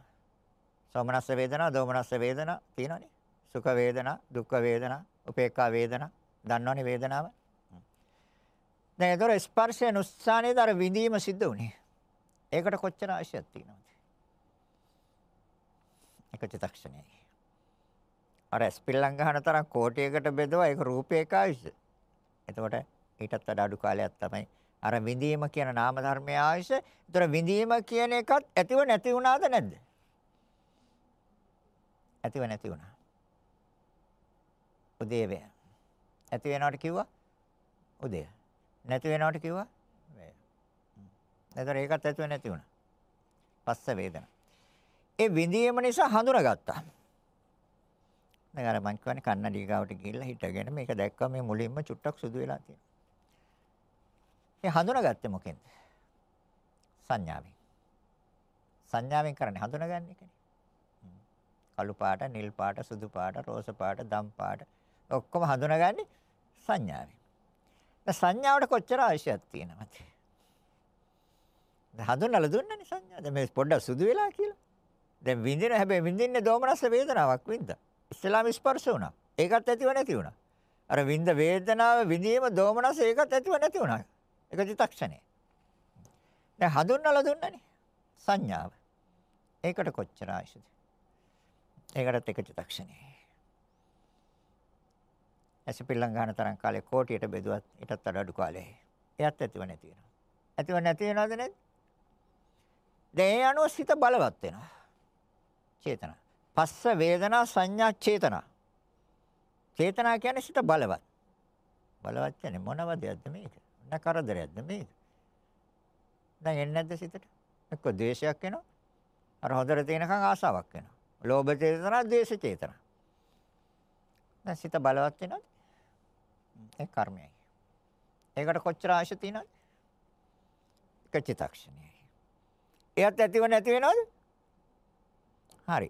Speaker 1: සොම්නස් වේදනා, දොම්නස් වේදනා තියෙනවනේ. සුඛ වේදනා, දුක්ඛ වේදනා, උපේක්ඛා වේදනා. දන්නවනේ වේදනාව. දැන් එතකොට ස්පර්ශය නුස්සානේද අර විඳීම සිද්ධ වුනේ. ඒකට කොච්චර අවශ්‍යයක් තියෙනවද? එක චිත්තක්ෂණයයි. අර ස්පිල්ලම් ගන්න තරම් කෝටියකට බෙදුවා ඒක රූපේක ආයුෂ. එතකොට ඊටත් වඩා අඩු කාලයක් තමයි අර විඳීම කියන නාම ධර්මයේ ආයුෂ. ඒතර විඳීම කියන එකත් ඇතිව නැති වුණාද නැද්ද? ඇතිව නැති වුණා. උදේ වේ. ඇති වෙනවට කිව්වා උදේ. නැති වෙනවට කිව්වා වේ. එතන ඒකත් ඇතිව නැති වුණා. පස්ස වේදනා. ඒ විඳීම නිසා හඳුනාගත්තා. දැන් අර මං කියන්නේ කන්නඩිය ගාවට ගිහිල්ලා හිටගෙන මේක දැක්කම මේ මුලින්ම චුට්ටක් සුදු වෙලා තියෙනවා. ඒ හඳුනාගත්තේ මොකෙන්ද? සංඥාවෙන්. සංඥාවෙන් කරන්නේ හඳුනාගන්න එකනේ. කළු පාට, නිල් පාට, සුදු පාට, රෝස පාට, දම් පාට ඔක්කොම හඳුනාගන්නේ සංඥාවෙන්. දැන් සංඥාවට කොච්චර අවශ්‍යයක් තියෙනවද? දැන් හඳුන්වලා දුන්නනේ සංඥා. දැන් මේ පොඩ්ඩක් සුදු වෙලා කියලා. දැන් විඳින හැබැයි විඳින්නේ දෝමනස්ස වේදනාවක් වින්දා. ඉස්ලාම ස්පර්ශ වුණා. ඒකත් ඇතිව නැති වුණා. අර විඳ වේදනාව විඳීම දෝමනස ඒකත් ඇතිව නැති වුණා. ඒක චිත්තක්ෂණේ. දැන් හඳුන්වලා දුන්නනේ සංඥාව. ඒකට කොච්චර ආශිද? ඒකටත් එක චිත්තක්ෂණේ. ඇසිපිල්ලම් ගන්න තරම් කාලේ කෝටියට බෙදුවත් ඊටත් වඩා අඩු කාලේ. එයත් ඇතිව නැති වෙනවා. ඇතිව නැති වෙනවද නැද්ද? දැන් ඒ අනුව සිත බලවත් වෙනවා. චේතනා. පස්ස වේදනා සංඥා චේතනා. චේතනා කියන්නේ සිත බලවත්. බලවත් කියන්නේ මොන වදයක්ද මේක? මොන කරදරයක්ද මේක? දැන් එන්නේ නැද්ද සිතට? එක්ක ද්වේෂයක් එනවා. අර හොඳට තියෙනකන් ආසාවක් එනවා. ලෝභ චේතනා, ද්වේෂ චේතනා. දැන් සිත බලවත් වෙනවද? ඒ කර්මයයි. ඒකට කොච්චර ආශය තියෙනවද? එක චිත්තක්ෂණයයි. එයත් ඇතිව නැති වෙනවද? හරි.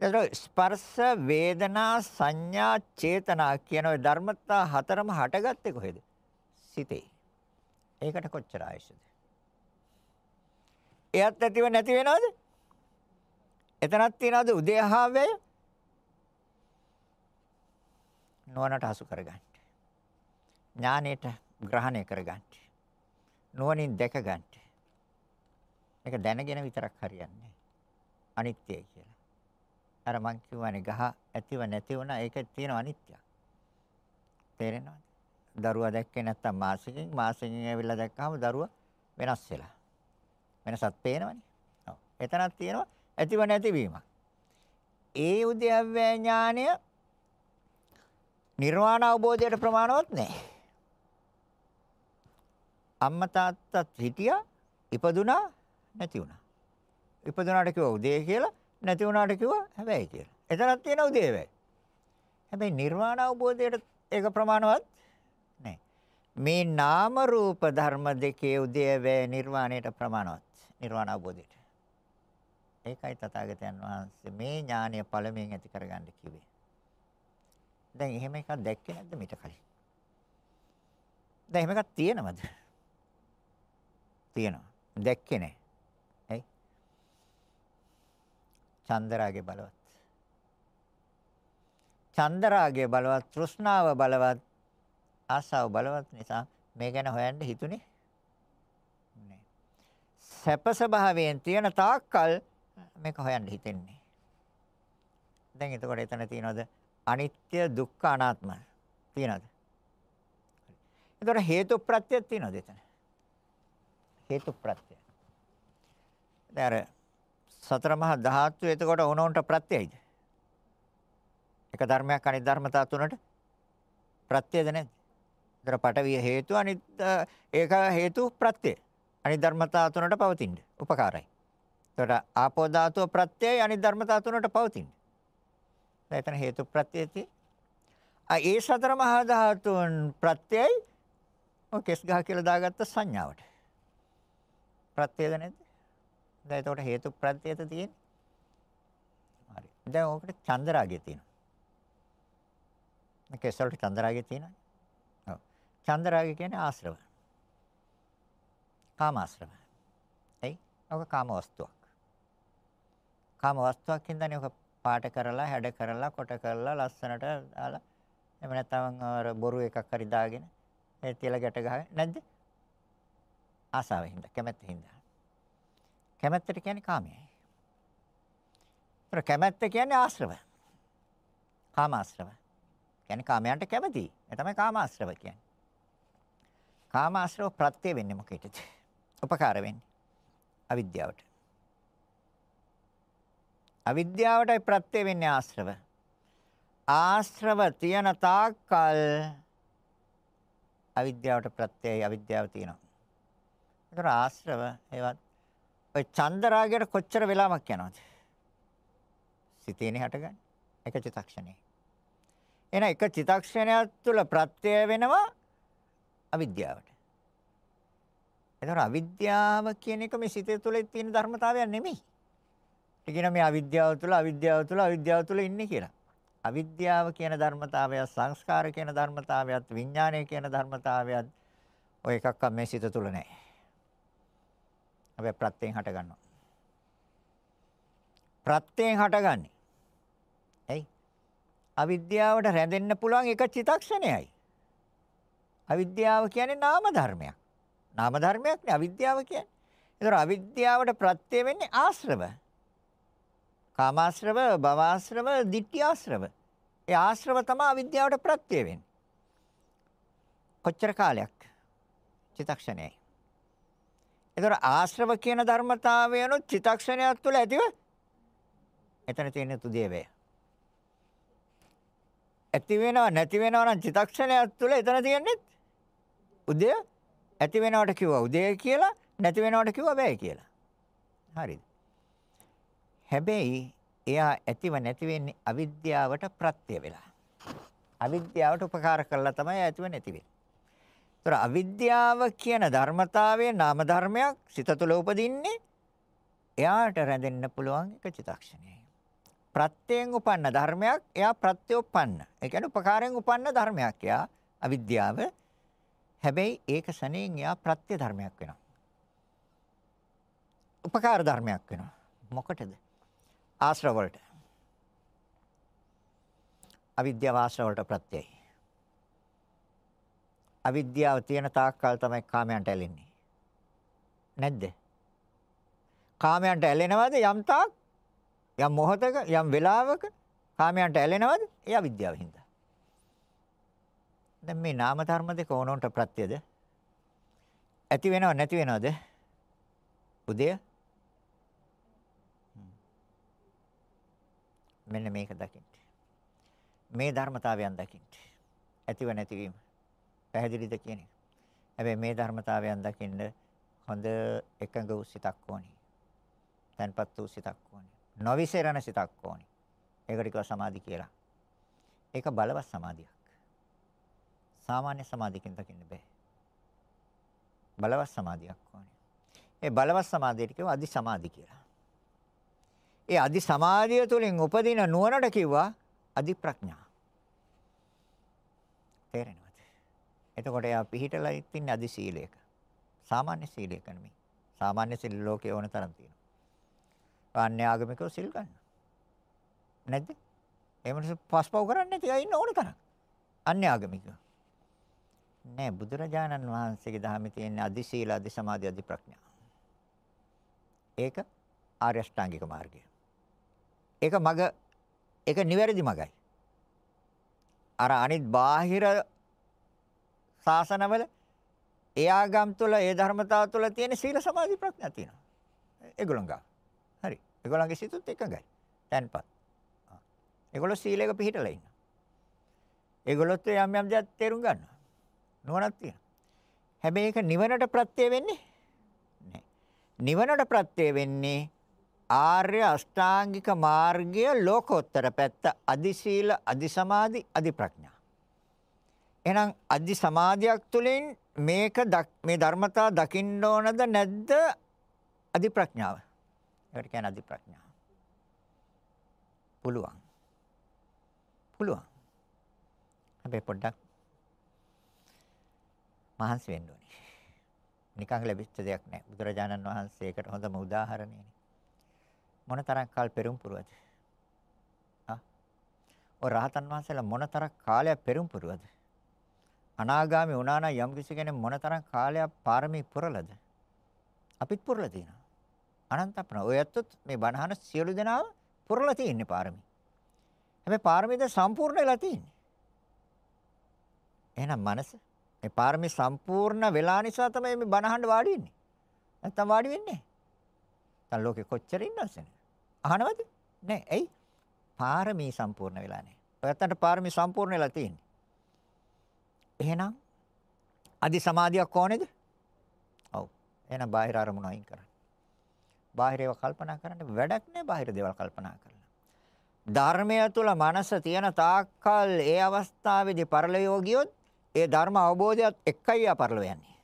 Speaker 1: එතකොට ස්පර්ශ වේදනා සංඥා චේතනා කියන ওই ධර්මතා හතරම හටගත්තේ කොහෙද? සිතේ. ඒකට කොච්චර ආයශද? එයත් ඇතිව නැති වෙනවද? එතනක් තියනවද උදේහාවය? නුවණට හසු කරගන්න. ඥානෙට ග්‍රහණය කරගන්න. නුවණින් දැක ගන්න. මේක දැනගෙන විතරක් හරියන්නේ අනිත්‍යයි කියලා. අර මං කියවනේ ගහ ඇතිව නැති වුණා ඒක තියෙන අනිත්‍යයක්. තේරෙනවද? දරුවා දැක්කේ නැත්තම් මාසෙකින් මාසෙකින් ඇවිල්ලා දැක්කම දරුවා වෙනස් වෙලා. වෙනසක් පේනවනේ. ඔව්. එතනක් තියෙනවා ඇතිව නැතිවීමක්. ඒ උද්‍යව්‍ය ඥානය නිර්වාණ අවබෝධයට ප්‍රමාණවත් නැහැ. අම්මා තාත්තත් හිටියා ඉපදුනා නැති වුණා. ඉපදුනාට කිව්වා උදේ කියලා නැති වුණාට කිව්වා හැබැයි කියලා. එතනක් තියෙන උදේවැයි. හැබැයි නිර්වාණ අවබෝධයට ඒක ප්‍රමාණවත් නැහැ. මේ නාම රූප ධර්ම දෙකේ උදේවැය නිර්වාණයට ප්‍රමාණවත්. නිර්වාණ අවබෝධයට. ඒකයි තථාගතයන් වහන්සේ මේ ඥානය පළමුවෙන් ඇති කරගන්න කිව්වේ. දැන් එහෙම එකක් දැක්කේ නැද්ද මීට කලින්? දැන් එහෙම එකක් තියෙනවද? තියෙනවා. දැක්කේ නැහැ. චන්දරාගේ බලවත්. චන්දරාගේ බලවත්, තෘෂ්ණාව බලවත්, ආසාව බලවත් නිසා මේ ගැන හොයන්න හිතුනේ නෑ. සැප ස්වභාවයෙන් තියෙන තාක්කල් මේක හොයන්න හිතෙන්නේ. දැන් එතකොට එතන තියනවද අනිත්‍ය දුක්ඛ අනාත්ම තියනවද? එතකොට හේතු ප්‍රත්‍යයක් තියනවද එතන? හේතු ප්‍රත්‍ය. දැන් සතර මහා ධාතු එතකොට ඕනෝන්ට ප්‍රත්‍යයයිද? එක ධර්මයක් අනිත් ධර්මතා තුනට ප්‍රත්‍යද නැද්ද? ඒතර පටවිය හේතු අනිත් ඒක හේතු ප්‍රත්‍ය. අනිත් ධර්මතා තුනට පවතින්න. උපකාරයි. ඒතර ආපෝ ධාතුව ප්‍රත්‍යයයි අනිත් ධර්මතා තුනට පවතින්න. එතන හේතු ප්‍රත්‍යයති. ආ ඒ සතර මහා ධාතුන් ප්‍රත්‍යයයි ඔය කෙස් ගහ කියලා දාගත්ත සංඥාවට. ප්‍රත්‍යද නැද්ද? දැන් එතකොට හේතු ප්‍රත්‍යයත තියෙන්නේ. හරි. දැන් ඕකට චන්දරාගය තියෙනවා. කෙස් වලට චන්දරාගය තියෙනවා. ඔව්. චන්දරාගය කියන්නේ ආශ්‍රව. කාමාශ්‍රව. එයි. ඔක කාම වස්තුවක්. කාම වස්තුවක් හින්දානේ ඔක පාට කරලා, හැඩ කරලා, කොට කරලා, ලස්සනට දාලා එහෙම නැත්නම් අර බොරු එකක් හරි දාගෙන ඒ තියලා ගැට ගහගෙන නැද්ද? ආසාවෙන් හින්දා, කැමැත්තෙන් හින්දා. කැමැත්තට කියන්නේ කාමයයි. ඒතර කැමැත්ත කියන්නේ ආශ්‍රව. කාමාශ්‍රව. කියන්නේ කාමයන්ට කැමති. ඒ තමයි කාමාශ්‍රව කියන්නේ. කාමාශ්‍රව ප්‍රත්‍ය වෙන්නේ මොකේද? උපකාර වෙන්නේ. අවිද්‍යාවට. අවිද්‍යාවටයි ප්‍රත්‍ය වෙන්නේ ආශ්‍රව. ආශ්‍රව තියෙන තාක්කල් අවිද්‍යාවට ප්‍රත්‍යයයි අවිද්‍යාව තියෙනවා. ඒතර ආශ්‍රව ඒවත් ඔය චන්දරාගයට කොච්චර වෙලාවක් යනවද? සිතේනේ හටගන්නේ. එක චිත්තක්ෂණේ. එන එක චිත්තක්ෂණයක් තුළ ප්‍රත්‍ය වෙනවා අවිද්‍යාවට. එතකොට අවිද්‍යාව කියන එක මේ සිතේ තුළ තියෙන ධර්මතාවයක් නෙමෙයි. ඒ කියන මේ අවිද්‍යාව තුළ අවිද්‍යාව තුළ අවිද්‍යාව තුළ ඉන්නේ කියලා. අවිද්‍යාව කියන ධර්මතාවය සංස්කාර කියන ධර්මතාවයත් විඥානය කියන ධර්මතාවයත් ඔය එකක්වත් මේ සිත තුළ නැහැ. අපි ප්‍රත්‍යයෙන් හට ගන්නවා. ප්‍රත්‍යයෙන් හටගන්නේ. ඇයි? අවිද්‍යාවට රැඳෙන්න පුළුවන් එක චිතක්ෂණයයි. අවිද්‍යාව කියන්නේ නාම ධර්මයක්. නාම ධර්මයක් නේ අවිද්‍යාව කියන්නේ. ඒතර අවිද්‍යාවට ප්‍රත්‍ය වෙන්නේ ආශ්‍රව. කාමාශ්‍රව, භවආශ්‍රව, ditthිආශ්‍රව. ඒ ආශ්‍රව තමයි අවිද්‍යාවට ප්‍රත්‍ය වෙන්නේ. කොච්චර කාලයක්? චිතක්ෂණයයි. ඒතර ආශ්‍රව කියන ධර්මතාවයනොත් චිතක්ෂණයක් තුළ ඇතිව එතන තියෙන තුදේවය. ඇති වෙනව නැති වෙනව නම් චිතක්ෂණයක් තුළ එතන තියෙන්නේ උදය ඇති වෙනවට කිව්වා උදය කියලා නැති වෙනවට කිව්වා බෑ කියලා. හරිද? හැබැයි එයා ඇතිව නැති වෙන්නේ අවිද්‍යාවට ප්‍රත්‍ය වෙලා. අවිද්‍යාවට උපකාර කරලා තමයි ඇතිව නැති වෙන්නේ. ඒතර අවිද්‍යාව කියන ධර්මතාවයේ නාම ධර්මයක් සිත තුළ උපදින්නේ එයාට රැඳෙන්න පුළුවන් එක චිත්තක්ෂණයයි. ප්‍රත්‍යයෙන් උපන්න ධර්මයක් එයා ප්‍රත්‍යෝපන්න. ඒ කියන්නේ උපකාරයෙන් උපන්න ධර්මයක් එයා අවිද්‍යාව. හැබැයි ඒක සනෙන් එයා ප්‍රත්‍ය ධර්මයක් වෙනවා. උපකාර ධර්මයක් වෙනවා. මොකටද? ආශ්‍රව වලට. අවිද්‍යාව ආශ්‍රව වලට ප්‍රත්‍යයයි. අවිද්‍යාව තියෙන තාක්කල් තමයි කාමයන්ට ඇලෙන්නේ. නැද්ද? කාමයන්ට ඇලෙනවද යම් තාක් යම් මොහතක යම් වෙලාවක කාමයන්ට ඇලෙනවද? ඒ අවිද්‍යාව හින්දා. දැන් මේ නාම ධර්ම දෙක ඕනොන්ට ප්‍රත්‍යද? ඇති වෙනව නැති වෙනවද? උදය මෙන්න මේක දකින්න. මේ ධර්මතාවයන් දකින්න. ඇතිව නැතිවීම. පැහැදිලිද කියන්නේ? හැබැයි මේ ධර්මතාවයන් දකින්න හොඳ එකඟ වූ සිතක් ඕනි. තන්පත් වූ සිතක් ඕනි. නොවිසරණ සිතක් ඕනි. ඒකට කිව්වා සමාධි කියලා. ඒක බලවත් සමාධියක්. සාමාන්‍ය සමාධියකින් දකින්න බෑ. බලවත් සමාධියක් ඕනි. ඒ බලවත් සමාධියට කිව්වා අදි සමාධි කියලා. ඒ අදි සමාධිය තුළින් උපදින නුවණට කිව්වා අදි ප්‍රඥා. තේරෙනවද? එතකොට එයා පිහිටලා ඉන්නේ අදි සීලයක. සාමාන්‍ය සීලයක නෙමෙයි. සාමාන්‍ය සීල ලෝකේ ඕන තරම් තියෙනවා. අන්‍ය ආගමිකව සිල් ගන්න. නැද්ද? ඒ මිනිස්සු පස්පව් කරන්නේ නැති අය ඉන්න ඕන තරම්. අන්‍ය ආගමිකව. නෑ බුදුරජාණන් වහන්සේගේ ධර්මයේ තියෙන අදි සීල, අදි සමාධි, අදි ප්‍රඥා. ඒක ආර්ය අෂ්ටාංගික මාර්ගය. ඒක මග ඒක නිවැරදි මගයි. අර අනිත් බාහිර ශාසනවල ඒ ආගම් තුළ ඒ ධර්මතාව තුළ තියෙන සීල සමාධි ප්‍රඥා තියෙනවා. ඒගොල්ලෝ ගා. හරි. ඒගොල්ලන්ගේ සිතුත් එකඟයි. තැන්පත්. ඒගොල්ලෝ සීලයක පිළිහිටලා ඉන්නවා. ඒගොල්ලොත් යම් යම් දේවල් තේරුම් ගන්නවා. නුවණක් තියෙනවා. හැබැයි ඒක නිවනට ප්‍රත්‍ය වෙන්නේ නැහැ. නිවනට ප්‍රත්‍ය වෙන්නේ ආර්ය අෂ්ටාංගික මාර්ගය ලෝකෝත්තර පැත්ත අදි සීල අදි සමාධි අදි ප්‍රඥා. එහෙනම් අදි සමාධියක් තුළින් මේක මේ ධර්මතා දකින්න ඕනද නැද්ද අදි ප්‍රඥාව. ඒකට කියන්නේ අදි ප්‍රඥාව. පුළුවන්. පුළුවන්. හැබැයි පොඩ්ඩක් මහන්සි වෙන්න ඕනේ. නිකන් ලැබිච්ච දෙයක් නෑ. බුදුරජාණන් වහන්සේකට හොඳම උදාහරණයනේ. මොනතරම් කල් පෙරම් පුරවද? ආ. ඔය රහතන් වහන්සේලා මොනතරම් කාලයක් පෙරම් පුරවද? අනාගාමී වුණා නම් යම් කිසි කෙනෙක් මොනතරම් කාලයක් පාරමී පුරලද? අපිත් පුරලා තියෙනවා. අනන්ත අපන. ඔය ඇත්තොත් මේ බණහන සියලු දෙනාම පුරලා තියෙන්නේ පාරමී. හැබැයි පාරමීද සම්පූර්ණ වෙලා තියෙන්නේ. එහෙනම් මනස මේ පාරමී සම්පූර්ණ වෙලා නිසා තමයි මේ බණහඬ වාඩි වෙන්නේ. නැත්තම් වාඩි වෙන්නේ නැහැ. දැන් ලෝකෙ කොච්චර ඉන්නවද? අහනවද? නෑ. ඇයි? පාරමී සම්පූර්ණ වෙලා නැහැ. ඔයත්තන්ට පාරමී සම්පූර්ණ වෙලා තියෙන්නේ. එහෙනම් අදි සමාධියක් ඕනේද? ඔව්. එහෙනම් බාහිර අරමුණ අයින් කරන්න. බාහිර ඒවා කල්පනා කරන්න වැඩක් නෑ බාහිර දේවල් කල්පනා කරලා. ධර්මය තුල මනස තියෙන තාක්කල් ඒ අවස්ථාවේදී පරලෝකියොත් ඒ ධර්ම අවබෝධයත් එක්කයි අපරලෝ යන්නේ.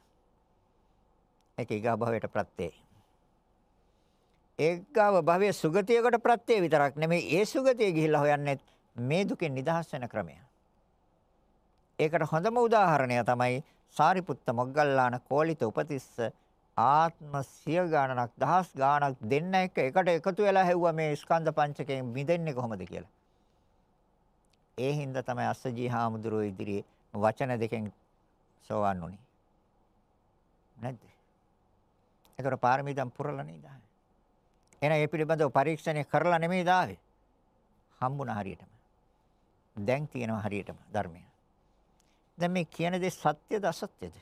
Speaker 1: ඒක ඊගා භවයට ප්‍රත්‍යයයි. ඒගාව භවයේ සුගතියකට ප්‍රත්‍ය විතරක් නෙමෙයි ඒ සුගතිය ගිහිල්ලා හොයන්නේ මේ දුකෙන් නිදහස් වෙන ක්‍රමය. ඒකට හොඳම උදාහරණය තමයි සාරිපුත්ත මොග්ගල්ලාන කෝලිත උපතිස්ස ආත්ම සිය ගාණක් දහස් ගාණක් දෙන්න එක එකට එකතු වෙලා හැව්වා මේ ස්කන්ධ පංචකයෙන් මිදෙන්නේ කොහොමද කියලා. ඒ හින්දා තමයි අස්සජී හාමුදුරුවෝ ඉදිරියේ වචන දෙකෙන් සෝවන් උනේ. නැද්ද? ඒතර පාරමීදම් පුරලා නේද? එහෙනම් ඒ පිළිබඳව පරීක්ෂණය කරලා නෙමෙයි දාවේ. හම්බුණා හරියටම. දැන් තියෙනවා හරියටම ධර්මය. දැන් මේ කියන දේ සත්‍යද අසත්‍යද?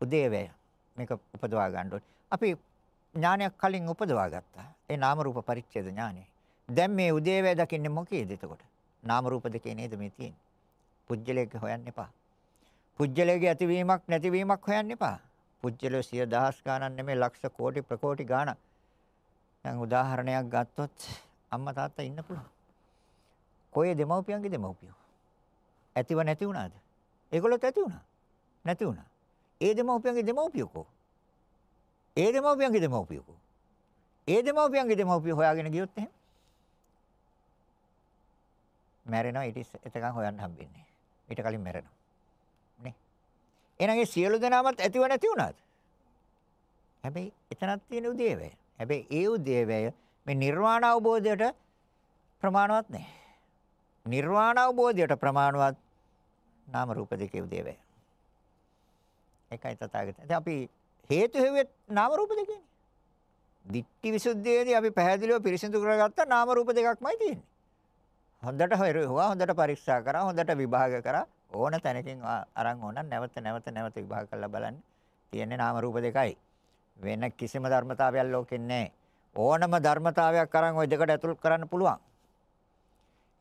Speaker 1: උදේවැය මේක උපදවා ගන්න ඕනේ. අපි ඥානයක් කලින් උපදවා ගත්තා. ඒ නාම රූප පරිච්ඡේද ඥානය. දැන් මේ උදේවැය දකින්නේ මොකේද එතකොට? නාම රූප දෙකේ නේද මේ තියෙන්නේ? පුජ්‍යලයක හොයන්න එපා. පුජ්‍යලයේ ඇතිවීමක් නැතිවීමක් හොයන්න එපා. පුජ්‍යලෝ සිය දහස් ගාණක් නෙමෙයි ලක්ෂ කෝටි ප්‍රකෝටි ගාණක්. දැන් උදාහරණයක් ගත්තොත් අම්මා තාත්තා ඉන්න පුළුවන්. කොහේ දෙමව්පියන්ගේ දෙමව්පියෝ? ඇතිව නැති වුණාද? ඒගොල්ලොත් ඇති වුණා. නැති වුණා. ඒ දෙමව්පියන්ගේ දෙමව්පියෝ කො? ඒ දෙමව්පියන්ගේ දෙමව්පියෝ කො? ඒ දෙමව්පියන්ගේ දෙමව්පියෝ හොයාගෙන ගියොත් එහෙම මැරෙනවා ඊට එතකන් හොයන්න හම්බෙන්නේ. ඊට කලින් මැරෙනවා. නේ? එහෙනම් ඒ සියලු දෙනාමත් ඇතිව නැති වුණාද? හැබැයි එතනක් තියෙන උදේවැය. හැබැයි ඒ උදේවැය මේ නිර්වාණ අවබෝධයට ප්‍රමාණවත් නැහැ. නිර්වාණ අවබෝධයට ප්‍රමාණවත් නාම රූප දෙකේ උදේවැය. ඒකයි තථාගතයන්. දැන් අපි හේතු හේවෙත් නාම රූප දෙකේනේ. දිට්ඨි විසුද්ධියේදී අපි පැහැදිලිව පිරිසිදු කරගත්ත නාම රූප දෙකක්මයි තියෙන්නේ. හොඳට හොයුවා හොඳට පරීක්ෂා කරා හොඳට විභාග කරා ඕන තැනකින් අරන් ඕන නැවත නැවත නැවත විභාග කරලා බලන්න තියෙන්නේ නාම රූප දෙකයි වෙන කිසිම ධර්මතාවයක් ලෝකෙන්නේ නැහැ ඕනම ධර්මතාවයක් අරන් ওই දෙකට ඇතුල් කරන්න පුළුවන්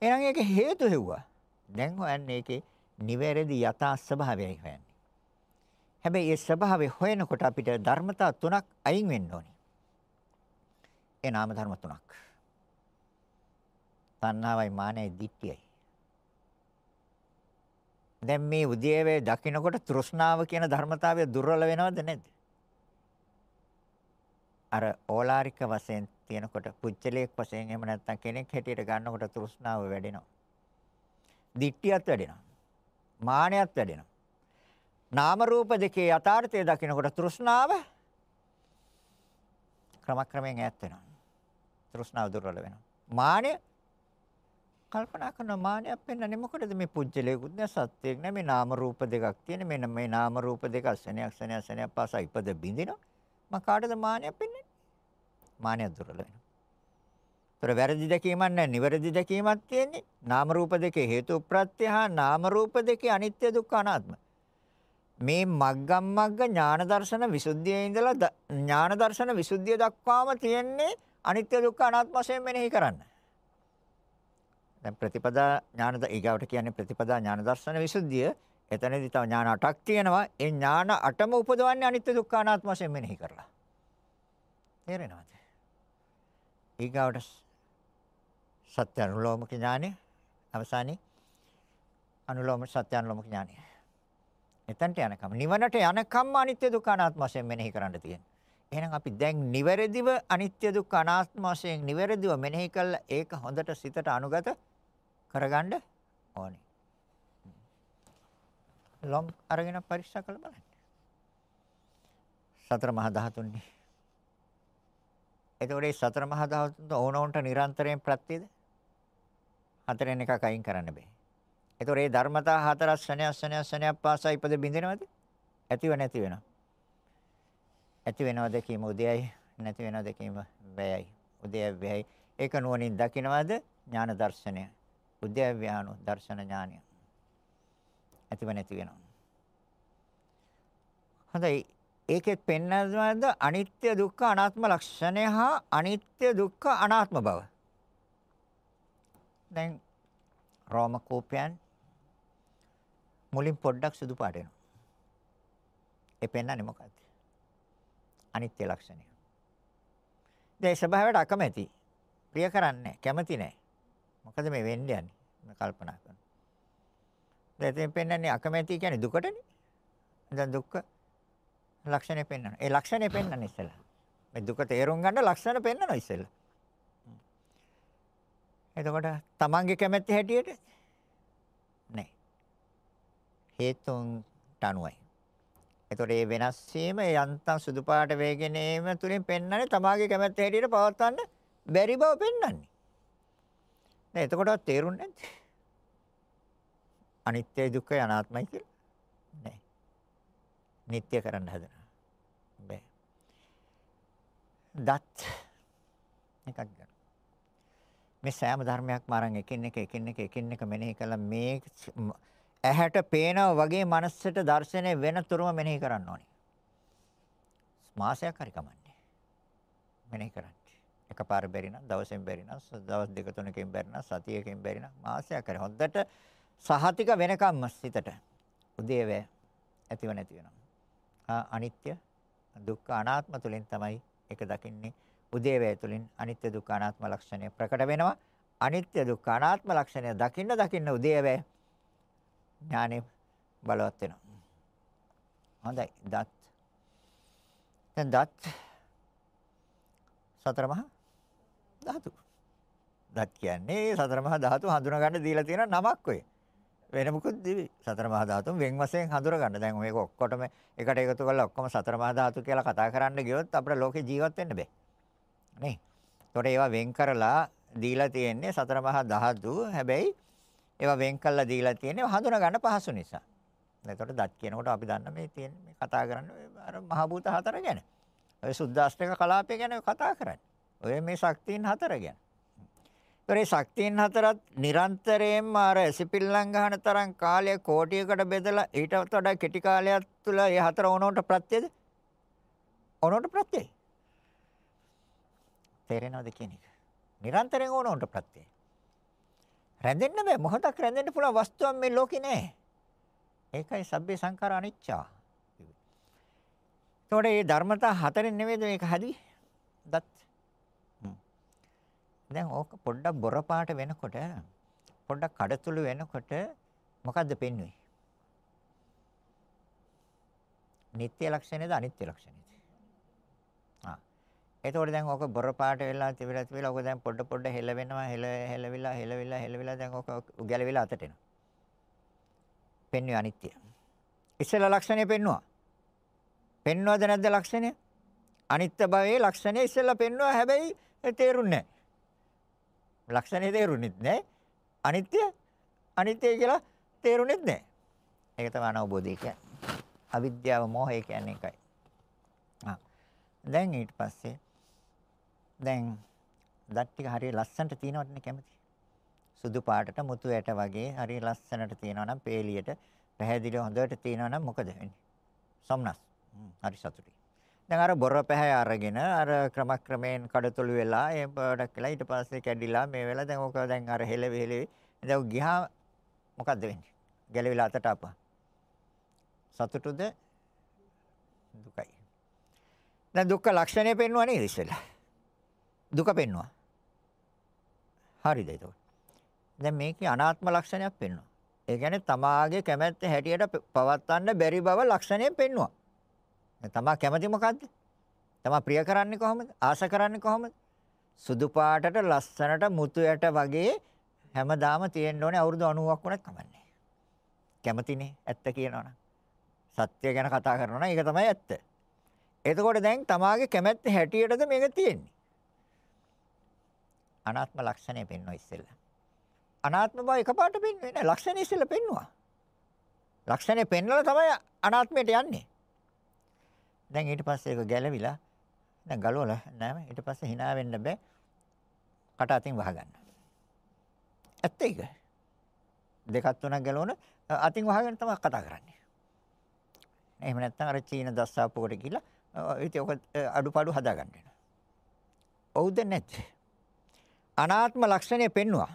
Speaker 1: එහෙනම් ඒක හේතු හෙව්වා දැන් හොයන්නේ ඒකේ නිවැරදි යථා ස්වභාවයයි හොයන්නේ හැබැයි ඒ ස්වභාවය හොයනකොට අපිට ධර්මතා තුනක් අයින් වෙන්න ඕනේ ඒ නාම ධර්ම තුනක් තණ්හාවයි මානයි දිට්ඨියයි දැන් මේ උදේවේ දකින්නකොට තෘෂ්ණාව කියන ධර්මතාවය දුර්වල වෙනවද නැද්ද? අර ඕලාරික වශයෙන් තියෙනකොට පුච්චලයක් වශයෙන් එහෙම නැත්නම් කෙනෙක් හැටියට ගන්නකොට තෘෂ්ණාව වැඩෙනවා. දිට්ඨියත් වැඩෙනවා. මානයත් වැඩෙනවා. නාම රූප දෙකේ යථාර්ථය දකින්නකොට තෘෂ්ණාව ක්‍රමක්‍රමයෙන් ඈත් වෙනවා. තෘෂ්ණාව දුර්වල වෙනවා. මානය කල්පනා කරන මානයක් පෙන්වන්නේ මොකටද මේ පුජ්‍යලයකුත් නෑ සත්‍යයක් නෑ මේ නාම රූප දෙකක් තියෙන මෙන්න මේ නාම රූප දෙක සෙනයක් සෙනයක් සෙනයක් පාසා ඉපද බින්දිනවා මම කාටද මානයක් පෙන්වන්නේ මානයක් දුරල වෙනවා ତොර වැරදි දැකීමක් නෑ නිවැරදි දැකීමක් තියෙන්නේ නාම රූප දෙකේ හේතු ප්‍රත්‍ය හා නාම රූප දෙකේ අනිත්‍ය දුක්ඛ අනාත්ම මේ මග්ගම් මග්ග ඥාන දර්ශන විසුද්ධියේ ඉඳලා ඥාන දර්ශන විසුද්ධිය දක්වාම තියෙන්නේ අනිත්‍ය දුක්ඛ අනාත්ම වශයෙන් මෙනෙහි කරන්න දැන් ප්‍රතිපදා ඥානද ඊගාවට කියන්නේ ප්‍රතිපදා ඥාන දර්ශන විසුද්ධිය. එතනදී තව ඥාන 8ක් තියෙනවා. ඒ ඥාන 8ම උපදවන්නේ අනිත්‍ය දුක්ඛ අනාත්ම වශයෙන් මෙනෙහි කරලා. තේරෙනවද? ඊගාවට සත්‍ය අනුලෝමක ඥානෙ අවසානයේ අනුලෝම සත්‍ය අනුලෝමක ඥානෙ. එතනට යනකම් නිවනට යනකම් අනිත්‍ය දුක්ඛ අනාත්ම වශයෙන් මෙනෙහි කරන්න තියෙනවා. එහෙනම් අපි දැන් නිවැරදිව අනිත්‍ය දුක්ඛ අනාත්ම වශයෙන් නිවැරදිව මෙනෙහි කළා ඒක හොඳට සිතට අනුගත කරගන්න ඕනේ. ලොම් අරගෙන පරීක්ෂා කරලා බලන්න. සතර මහා ධාතුන්නේ. එතකොට මේ සතර මහා ධාතුන් ඕනෝන්ට නිරන්තරයෙන් ප්‍රත්‍යද? හතරෙන් එකක් අයින් කරන්න බෑ. එතකොට මේ ධර්මතා හතරක් ශනය ශනය ශනයක් පාසා ඉපද බින්දිනවද? ඇතිව නැති වෙනවා. ඇති වෙනවද කීම උදයයි නැති වෙනවද කීම වැයයි. උදය වැයයි. ඒක නුවණින් දකින්නවද ඥාන දර්ශනය. උදය ව්‍යානු දර්ශන ඥානය. ඇතිව නැති වෙනවා. හොඳයි. ඒකෙත් පෙන්වනවාද අනිත්‍ය දුක්ඛ අනාත්ම ලක්ෂණය හා අනිත්‍ය දුක්ඛ අනාත්ම බව. දැන් රෝම කෝපයන් මුලින් පොඩ්ඩක් සුදු පාට වෙනවා. ඒ පෙන්වන්නේ මොකක්ද? අනිත්‍ය ලක්ෂණය. දැන් ස්වභාවයට අකමැති. ප්‍රිය කරන්නේ කැමති නැහැ. මොකද මේ වෙන්න යන්නේ? මම කල්පනා කරනවා. දැන් එතෙන් පෙන්වන්නේ අකමැති කියන්නේ දුකටනේ. දැන් දුක්ඛ ලක්ෂණය පෙන්වනවා. ඒ ලක්ෂණය පෙන්වන්නේ ඉස්සෙල්ලා. මේ දුක තේරුම් ගන්න ලක්ෂණ පෙන්වනවා ඉස්සෙල්ලා. එතකොට තමන්ගේ කැමැත්ත හැටියට නෑ. හේතුන්ට අනුවයි. එතකොට මේ වෙනස් වීම යන්තම් සුදු පාට වේගෙන ඒම තුලින් පෙන්වන්නේ තමාගේ කැමැත්ත හැටියට පවත්වන්න බැරි බව පෙන්වන්නේ. දැන් එතකොටවත් තේරුන්නේ නැද්ද? අනිත්‍ය දුක්ඛ අනාත්මයි කියලා. නෑ. නিত্য කරන්න හදනවා. බෑ. දත් එකක් ගන්න. මේ සෑම ධර්මයක්ම අරන් එකින් එක එකින් එක එකින් එක මෙනෙහි කළා මේ ඇහැට පේනා වගේ මනසට දර්ශනය වෙන තුරුම මෙනෙහි කරන්න ඕනේ. මාසයක් හරි කමන්නේ. මෙනෙහි කරන්න. එකපාර බැරි නම් දවසෙන් බැරි නම් දවස් දෙක තුනකින් බැරි නම් සතියකින් බැරි නම් මාසයක් හරි හොද්දට සහතික වෙනකම්ම සිතට උදේවැ ඇතිව නැති වෙනවා. ආ අනිත්‍ය දුක්ඛ අනාත්ම තුලින් තමයි ඒක දකින්නේ. උදේවැය තුලින් අනිත්‍ය දුක්ඛ අනාත්ම ලක්ෂණය ප්‍රකට වෙනවා. අනිත්‍ය දුක්ඛ අනාත්ම ලක්ෂණය දකින්න දකින්න උදේවැය ඥානෙ බලවත් වෙනවා. හොඳයි. දත්. දැන් දත් සතර මහා ධාතු. දත් කියන්නේ සතර මහා ධාතු හඳුනා ගන්න දීලා තියෙන නමක් ඔය. වෙන මොකුත් දිවි. සතර මහා ධාතුන් වෙන් වශයෙන් හඳුනා ගන්න. දැන් මේක ඔක්කොටම එකට එකතු කරලා ඔක්කොම සතර මහා ධාතු කියලා කතා කරන්න ගියොත් අපිට ලෝකේ ජීවත් වෙන්න බෑ. නේ. ඒතකොට ඒවා වෙන් කරලා දීලා තියෙන්නේ සතර මහා ධාතු. හැබැයි ඒවා වෙන් කරලා දීලා තියෙන්නේ හඳුනා ගන්න පහසු නිසා. එතකොට දත් කියනකොට අපි දන්න මේ තියෙන මේ කතා කරන්නේ අර මහ භූත හතර ගැන. ඔය සුද්දාස්තක කලාපය ගැන කතා කරන්නේ. ඔය මේ ශක්තියින් හතර ගැන. ඒතර මේ ශක්තියින් හතරත් නිරන්තරයෙන්ම අර සිපිල්ලම් ගන්න තරම් කාලය කෝටියකට බෙදලා ඊට වඩා කෙටි කාලයක් තුළ මේ හතර ඕනෝට ප්‍රත්‍යද? ඕනෝට ප්‍රත්‍යයි. තේරෙනවද කියන එක? නිරන්තරයෙන් ඕනෝට ප්‍රත්‍යයි. රැඳෙන්න බෑ මොහොතක් රැඳෙන්න පුළුවන් වස්තුවක් මේ ලෝකේ නෑ. ඒකයි සබ්බේ සංඛාර අනිච්චා. ඒතකොට මේ ධර්මතා හතරෙන් නෙවෙයිද මේක හැදි? දත්. දැන් ඕක පොඩ්ඩක් බොර පාට වෙනකොට පොඩ්ඩක් කඩතුළු වෙනකොට මොකද්ද පෙන්වන්නේ? නিত্য ලක්ෂණයද අනිත්‍ය ලක්ෂණයද? ආ. එතකොට දැන් ඕක බොර පාට වෙලා තිබිලා තිබිලා ඕක දැන් පොඩ පොඩ හෙල වෙනවා හෙල හෙලවිලා හෙලවිලා හෙලවිලා දැන් ඕක ගැලවිලා අතට එනවා. පෙන්වන්නේ අනිත්‍ය. ඉස්සෙල්ලා ලක්ෂණය පෙන්නවා. පෙන්වවද නැද්ද ලක්ෂණය? අනිත්‍ය භවයේ ලක්ෂණය ඉස්සෙල්ලා පෙන්වුවා හැබැයි තේරුන්නේ නැහැ. ලක්ෂණය තේරුන්නේත් නැහැ. අනිත්‍ය අනිත්‍ය කියලා තේරුන්නේත් නැහැ. ඒක තමයි අනවබෝධය කියන්නේ. අවිද්‍යාව මෝහය කියන්නේ ඒකයි. ආ. දැන් ඊට පස්සේ දැන් දත් ටික හරිය ලස්සනට තියෙනවනේ කැමති. සුදු පාටට මුතු ඇට වගේ හරිය ලස්සනට තියෙනවා නම් පේලියට පැහැදිලිව හොඳට තියෙනවා නම් මොකද වෙන්නේ? සොම්නස්. හරි සතුටුයි. දැන් අර බොර පැහැ අරගෙන අර ක්‍රමක්‍රමයෙන් කඩතොළු වෙලා ඒ පොඩක් කියලා ඊට පස්සේ කැඩිලා මේ වෙලා දැන් ඕක දැන් අර හෙල වෙලේ දැන් ගියා මොකද්ද වෙන්නේ? ගැලවිලා අතට අපා. සතුටුද දුකයි. දැන් දුක්ඛ ලක්ෂණය පෙන්වුවා නේද ඉස්සෙල්ලා? දුක පෙන්වුවා. හරිද ඒක? දැන් මේකේ අනාත්ම ලක්ෂණයක් පෙන්වනවා. ඒ කියන්නේ තමාගේ කැමැත්ත හැටියට පවත්වන්න බැරි බව ලක්ෂණයෙන් පෙන්වුවා. දැන් තමා කැමති මොකද්ද? තමා ප්‍රිය කරන්නේ කොහොමද? ආස කරන්නේ කොහොමද? සුදු පාටට ලස්සනට මුතු යට වගේ හැමදාම තියෙන්න ඕනේ අවුරුදු 90ක් වුණත් කමන්නේ. කැමතිනේ ඇත්ත කියනවනම්. සත්‍ය ගැන කතා කරනවා නම් ඒක තමයි ඇත්ත. එතකොට දැන් තමාගේ කැමැත්ත හැටියටද මේක තියෙන්නේ. අනාත්ම ලක්ෂණය පෙන්වන ඉස්සෙල්ලා. අනාත්ම බව එකපාරට පෙන්වෙන්නේ නැහැ. ලක්ෂණය ඉස්සෙල්ලා පෙන්වුවා. ලක්ෂණය පෙන්වලා තමයි අනාත්මයට යන්නේ. දැන් ඊට පස්සේ ඒක ගැලවිලා දැන් ගලවලා නෑ ඊට පස්සේ hina වෙන්න බෑ. කට අතින් වහගන්න. ඇත්ත ඒක. දෙකක් තුනක් ගලවන අතින් වහගෙන තමයි කතා කරන්නේ. එහෙම නැත්නම් අර චීන දස්සාප්පුවකට ගිහිල්ලා ඉතින් ඔක අඩුපාඩු හදාගන්න වෙනවා. ඔව්ද නැද්ද? අනාත්ම ලක්ෂණය පෙන්නවා.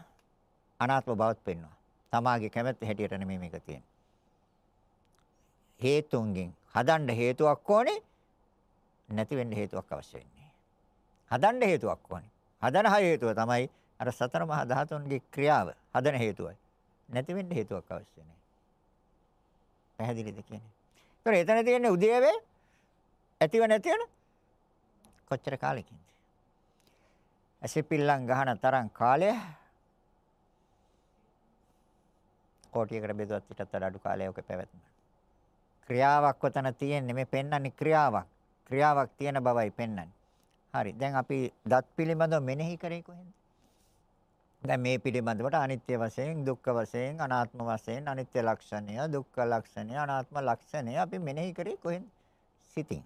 Speaker 1: අනාත්ම බවත් පෙන්නවා. තමාගේ කැමැත්ත හැටියට නෙමෙයි මේක තියෙන්නේ. හේතුන්ගෙන් හදන්න හේතුවක් ඕනේ නැති වෙන්න හේතුවක් අවශ්‍ය වෙන්නේ. හදන්න හේතුවක් ඕනේ. හදන හේතුව තමයි අර සතර මහා ධාතුන්ගේ ක්‍රියාව හදන හේතුවයි. නැති වෙන්න හේතුවක් අවශ්‍ය නැහැ. පැහැදිලිද කියන්නේ? ඒතර එතන තියෙන්නේ උදේවේ ඇතිව නැති වෙන කොච්චර කාලෙකින්ද? ඇසිපිල්ලම් ගහන තරම් කාලය කෝටියකට බෙදුවත් ඊටත් වඩා අඩු කාලයක පැවැත්ම. ක්‍රියාවක් වතන තියෙන්නේ මේ පෙන්වන්නේ ක්‍රියාවක්. ක්‍රියාවක් තියෙන බවයි පෙන්වන්නේ. හරි. දැන් අපි දත් පිළිබඳව මෙනෙහි කරේ කොහෙන්ද? දැන් මේ පිළිබඳවට අනිත්‍ය වශයෙන්, දුක්ඛ වශයෙන්, අනාත්ම වශයෙන්, අනිත්‍ය ලක්ෂණය, දුක්ඛ ලක්ෂණය, අනාත්ම ලක්ෂණය අපි මෙනෙහි කරේ කොහෙන්ද? සිතින්.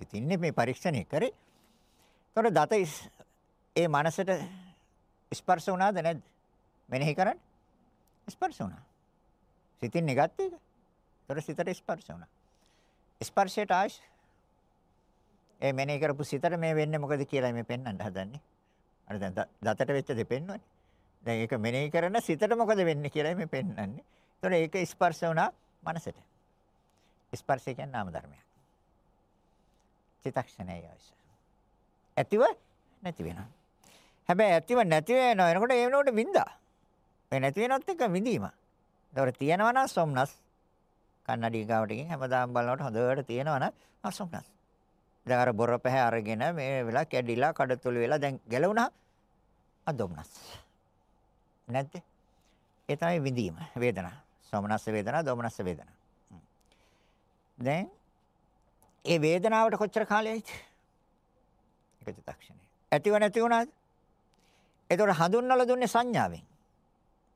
Speaker 1: සිතින්නේ මේ පරීක්ෂණය කරේ. ඒතකොට දත ඒ මනසට ස්පර්ශ වුණාද නැද්ද? මෙනෙහි කරන්න. ස්පර්ශ වුණා. සිතින් නෙගත් එක. ඒතර සිතට ස්පර්ශ වුණා. ස්පර්ශයට ආශ ඒ මෙනෙහි කරපු සිතට මේ වෙන්නේ මොකද කියලා මේ පෙන්වන්න හදන්නේ. අර දැන් දතට වෙච්ච දේ පෙන්වන්නේ. දැන් ඒක මෙනෙහි කරන සිතට මොකද වෙන්නේ කියලා මේ පෙන්වන්නේ. ඒතර ඒක ස්පර්ශ වුණා මනසට. ස්පර්ශය කියන්නේ නාම ධර්මයක්. චිත්තක්ෂණයයි අවශ්‍ය. ඇතිව නැති වෙනවා. හැබැයි ඇතිව නැති වෙනවා එනකොට ඒ වෙනකොට වින්දා. මේ නැති වෙනත් එක විඳීම. ඒතකොට තියෙනවා නම් සොම්නස් කන්නඩි ගාවට ගිහින් හැමදාම බලනකොට හොඳට තියෙනවා නම් අසොම්නස්. දැන් අර බොර පැහැ අරගෙන මේ වෙලා කැඩිලා කඩතුළු වෙලා දැන් ගැලවුණා අදොම්නස්. නැද්ද? ඒ තමයි විඳීම වේදනා. සොම්නස් වේදනා, දොම්නස් වේදනා. දැන් ඒ වේදනාවට කොච්චර කාලයයිද? එක චිත්තක්ෂණය. ඇතිව නැති වුණාද? ඒතකොට හඳුන්වලා දුන්නේ සංඥාවෙන්.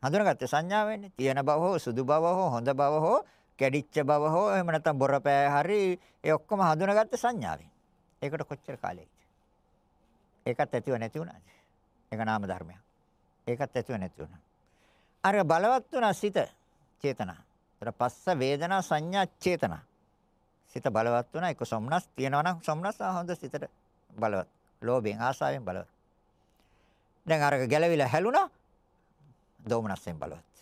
Speaker 1: හඳුනාගත්තේ සංඥාවෙන්නේ. තියෙන බව හෝ සුදු බව හෝ හොඳ බව හෝ කැඩිච්ච බව හෝ එහෙම නැත්නම් බොරපෑ හරි ඒ ඔක්කොම හඳුනාගත්තේ සංඥාවෙන්. ඒකට කොච්චර කාලයයිද? ඒකත් ඇතිව නැති වුණාද? ඒක නාම ධර්මයක්. ඒකත් ඇතිව නැති වුණා. අර බලවත් වුණා සිත චේතනා. ඒතර පස්ස වේදනා සංඥා චේතනා. සිත බලවත් වුණා ඒක සොම්නස් තියනවා නම් සොම්නස් හොඳ සිතට බලවත්. ලෝභයෙන් ආසාවෙන් බලවත්. දැන් අරක ගැලවිලා හැලුණා දෝමනස්යෙන් බලවත්.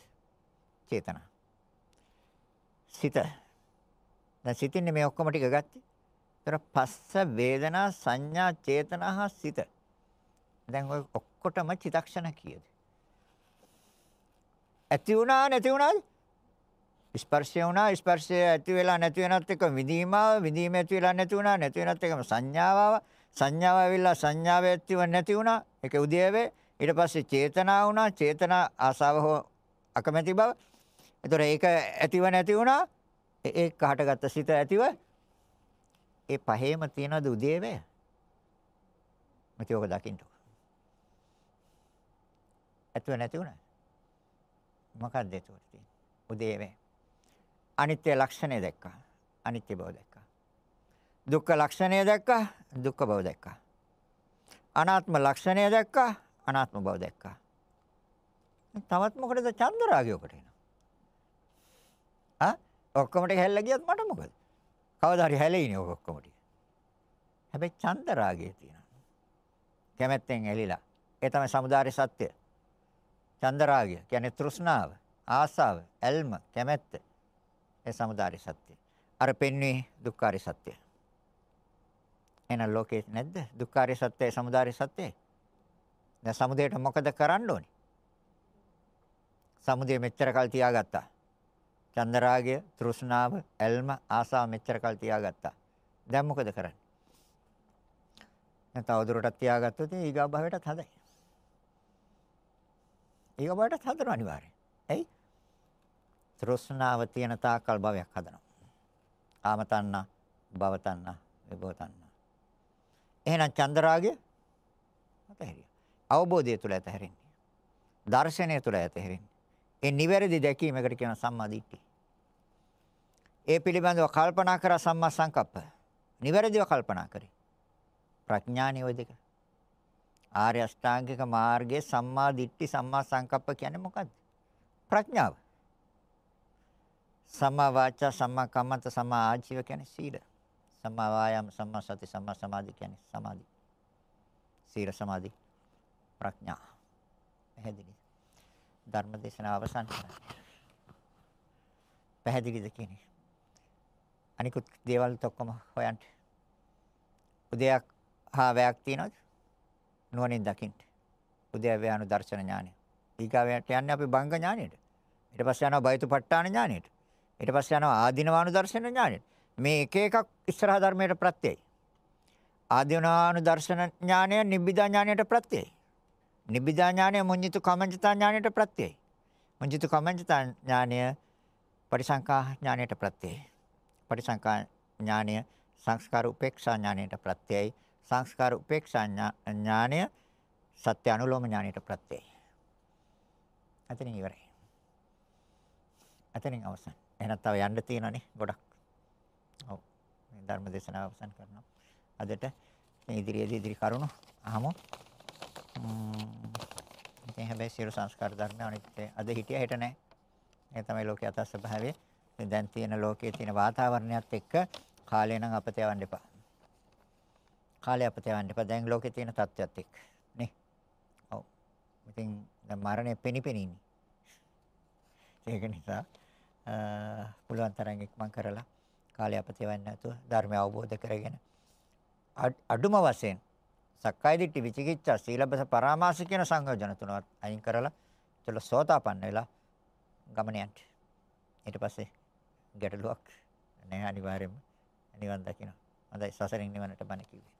Speaker 1: චේතනා. සිත. දැන් සිතින්නේ මේ ඔක්කොම ටික ගත්තේ. ඒතර පස්ස වේදනා සංඥා චේතනා හා සිත. දැන් ඔය ඔක්කොටම චිතක්ෂණ කීයද? ඇති වුණා නැති වුණාද? ස්පර්ශය වුණා ස්පර්ශය ඇති වෙලා නැති වෙනත් එක විඳීම විඳීම ඇති වෙලා නැති වුණා නැති වෙනත් එකම සංඥාව සංඥාව ඇවිල්ලා සංඥාව ඇතිව නැති වුණා. ඒක උදේවේ ඊට පස්සේ චේතනා වුණා. චේතනා ආසාව හෝ අකමැති බව. එතකොට ඒක ඇතිව නැති වුණා. ඒක හටගත්ත සිත ඇතිව ඒ පහේම තියනද උදේවේ මත ඔක දකින්න ඇතුව නැති වුණා. මොකක්ද ඒක උදේවේ අනිත්‍ය ලක්ෂණය දැක්කා. අනිත්‍ය බව දැක්කා. දුක්ඛ ලක්ෂණය දැක්කා. දුක්ඛ බව දැක්කා. අනාත්ම ලක්ෂණය දැක්කා. අනාත්ම බව දැක්කා. තවත් මොකටද චන්දරාගය ඔකට එනවා? ආ ඔක්කොම ටික හැල්ල ගියත් මට මොකද? කවදා හරි හැලෙයිනේ ඔක ඔක්කොම ටික. හැබැයි චන්ද රාගය තියෙනවා. කැමැත්තෙන් එලිලා. ඒ තමයි samudāri සත්‍ය. චන්ද රාගය කියන්නේ තෘෂ්ණාව, ආසාව, ඇල්ම, කැමැත්ත. ඒ samudāri සත්‍ය. අර පෙන්වේ දුක්ඛාරි සත්‍ය. එහෙනම් ලෝකේ නැද්ද? දුක්ඛාරි සත්‍යයි samudāri සත්‍යයි. දැන් සමුදයට මොකද කරන්න ඕනේ? සමුදය මෙච්චර කල් තියාගත්තා. චන්දරාගය, තෘෂ්ණාව, ඇල්ම, ආසාව මෙච්චර කල් තියාගත්තා. දැන් මොකද කරන්නේ? දැන් තවදුරටත් තියාගත්තොත් ඊගා භවයටත් හදයි. ඊගා භවයටත් හදනවා අනිවාර්යෙන්. ඇයි? තෘෂ්ණාව තියෙන තාකල් භවයක් හදනවා. කාම තණ්හා, භව තණ්හා, විභව තණ්හා. එහෙනම් චන්දරාගය අතහැරියා. අවබෝධය තුල ඇතහැරෙන්නේ. දර්ශනය තුල ඇතහැරෙන්නේ. ඒ නිවැරදි දැකීමකට කියන සම්මා දිට්ඨිය. ඒ පිළිබඳව කල්පනා කර සම්මා සංකප්ප. නිවැරදිව කල්පනා කරේ. ප්‍රඥානිය ඔය දෙක. ආර්ය අෂ්ටාංගික මාර්ගයේ සම්මා දිට්ඨි සම්මා සංකප්ප කියන්නේ මොකද්ද? ප්‍රඥාව. සම්මා වාචා සම්මා කම්මන්ත සම්මා ආජීව කියන්නේ සීල. සම්මා වායාම සම්මා සති සම්මා සමාධි කියන්නේ සමාධි. සීල සමාධි ප්‍රඥා. පැහැදිලිද? ධර්ම දේශනාව අවසන් කරන්නේ. පැහැදිලිද කියන්නේ? අනිකුත් දේවල් ඔක්කොම හොයන්න. උදයක් හා වැයක් තියනවද? නුවණින් දකින්න. උදයවැයන දර්ශන ඥානය. ඊගාවට යන්නේ අපි බංග ඥානයට. ඊට පස්සේ යනවා බයිතුපට්ඨාන ඥානයට. ඊට පස්සේ යනවා ආධිනවානු දර්ශන ඥානයට. මේ එක එකක් ඉස්සරහා ධර්මයට ප්‍රත්‍යයයි. ආධිනවානු දර්ශන ඥානය නිබ්බිදා ඥානයට ප්‍රත්‍යයයි. නිබ්බිදා ඥානය මුඤ්ඤිතු කමඤ්ඤතා ඥානයට ප්‍රත්‍යයයි. මුඤ්ඤිතු කමඤ්ඤතා ඥානය පරිසංකා ඥානයට ප්‍රත්‍යයයි. පරිසංකා ඥානය සංස්කාර උපේක්ෂා ඥානයට ප්‍රත්‍යයයි. සංස්කාර උපේක්ෂා ඥානය සත්‍ය අනුලෝම ඥානයට ප්‍රත්‍යයයි. අතනින් ඉවරයි. අතනින් අවසන්. එහෙනම් තව යන්න තියෙනනේ ගොඩක්. ඔව්. මේ ධර්ම දේශනාව අවසන් කරනවා. අදට මේ ඉදිරියේදී ඉදිරි කරුණු අහමු. ඉතින් හැබැයි සියලු සංස්කාර ධර්ම අනිත් අද හිටිය හෙට නැහැ. ඒ තමයි ලෝකයේ අත ස්වභාවය. දැන් තියෙන ලෝකයේ තියෙන වාතාවරණයත් එක්ක කාලය නම් අපත යවන්න එපා. කාලය අපත යවන්න එපා. දැන් ලෝකයේ තියෙන තත්ත්වයක් එක්ක. නේ? ඔව්. ඉතින් දැන් මරණය පෙනිපෙනින්නේ. ඒක නිසා පුළුවන් තරම් ඉක්මන් කරලා කාලය අපත යවන්න නැතුව ධර්මය අවබෝධ කරගෙන අඩුම වශයෙන් සක්කාය දිට්ඨි විචිකිච්ඡා සීලබස පරාමාස කියන සංයෝජන තුනවත් අයින් කරලා චල සෝතාපන්න වෙලා ගමන යන්න. ඊට පස්සේ ගැටලුවක් නැහැ අනිවාර්යයෙන්ම නිවන් දකින්න. හොඳයි සසරින් නිවනට බණ කිව්වේ.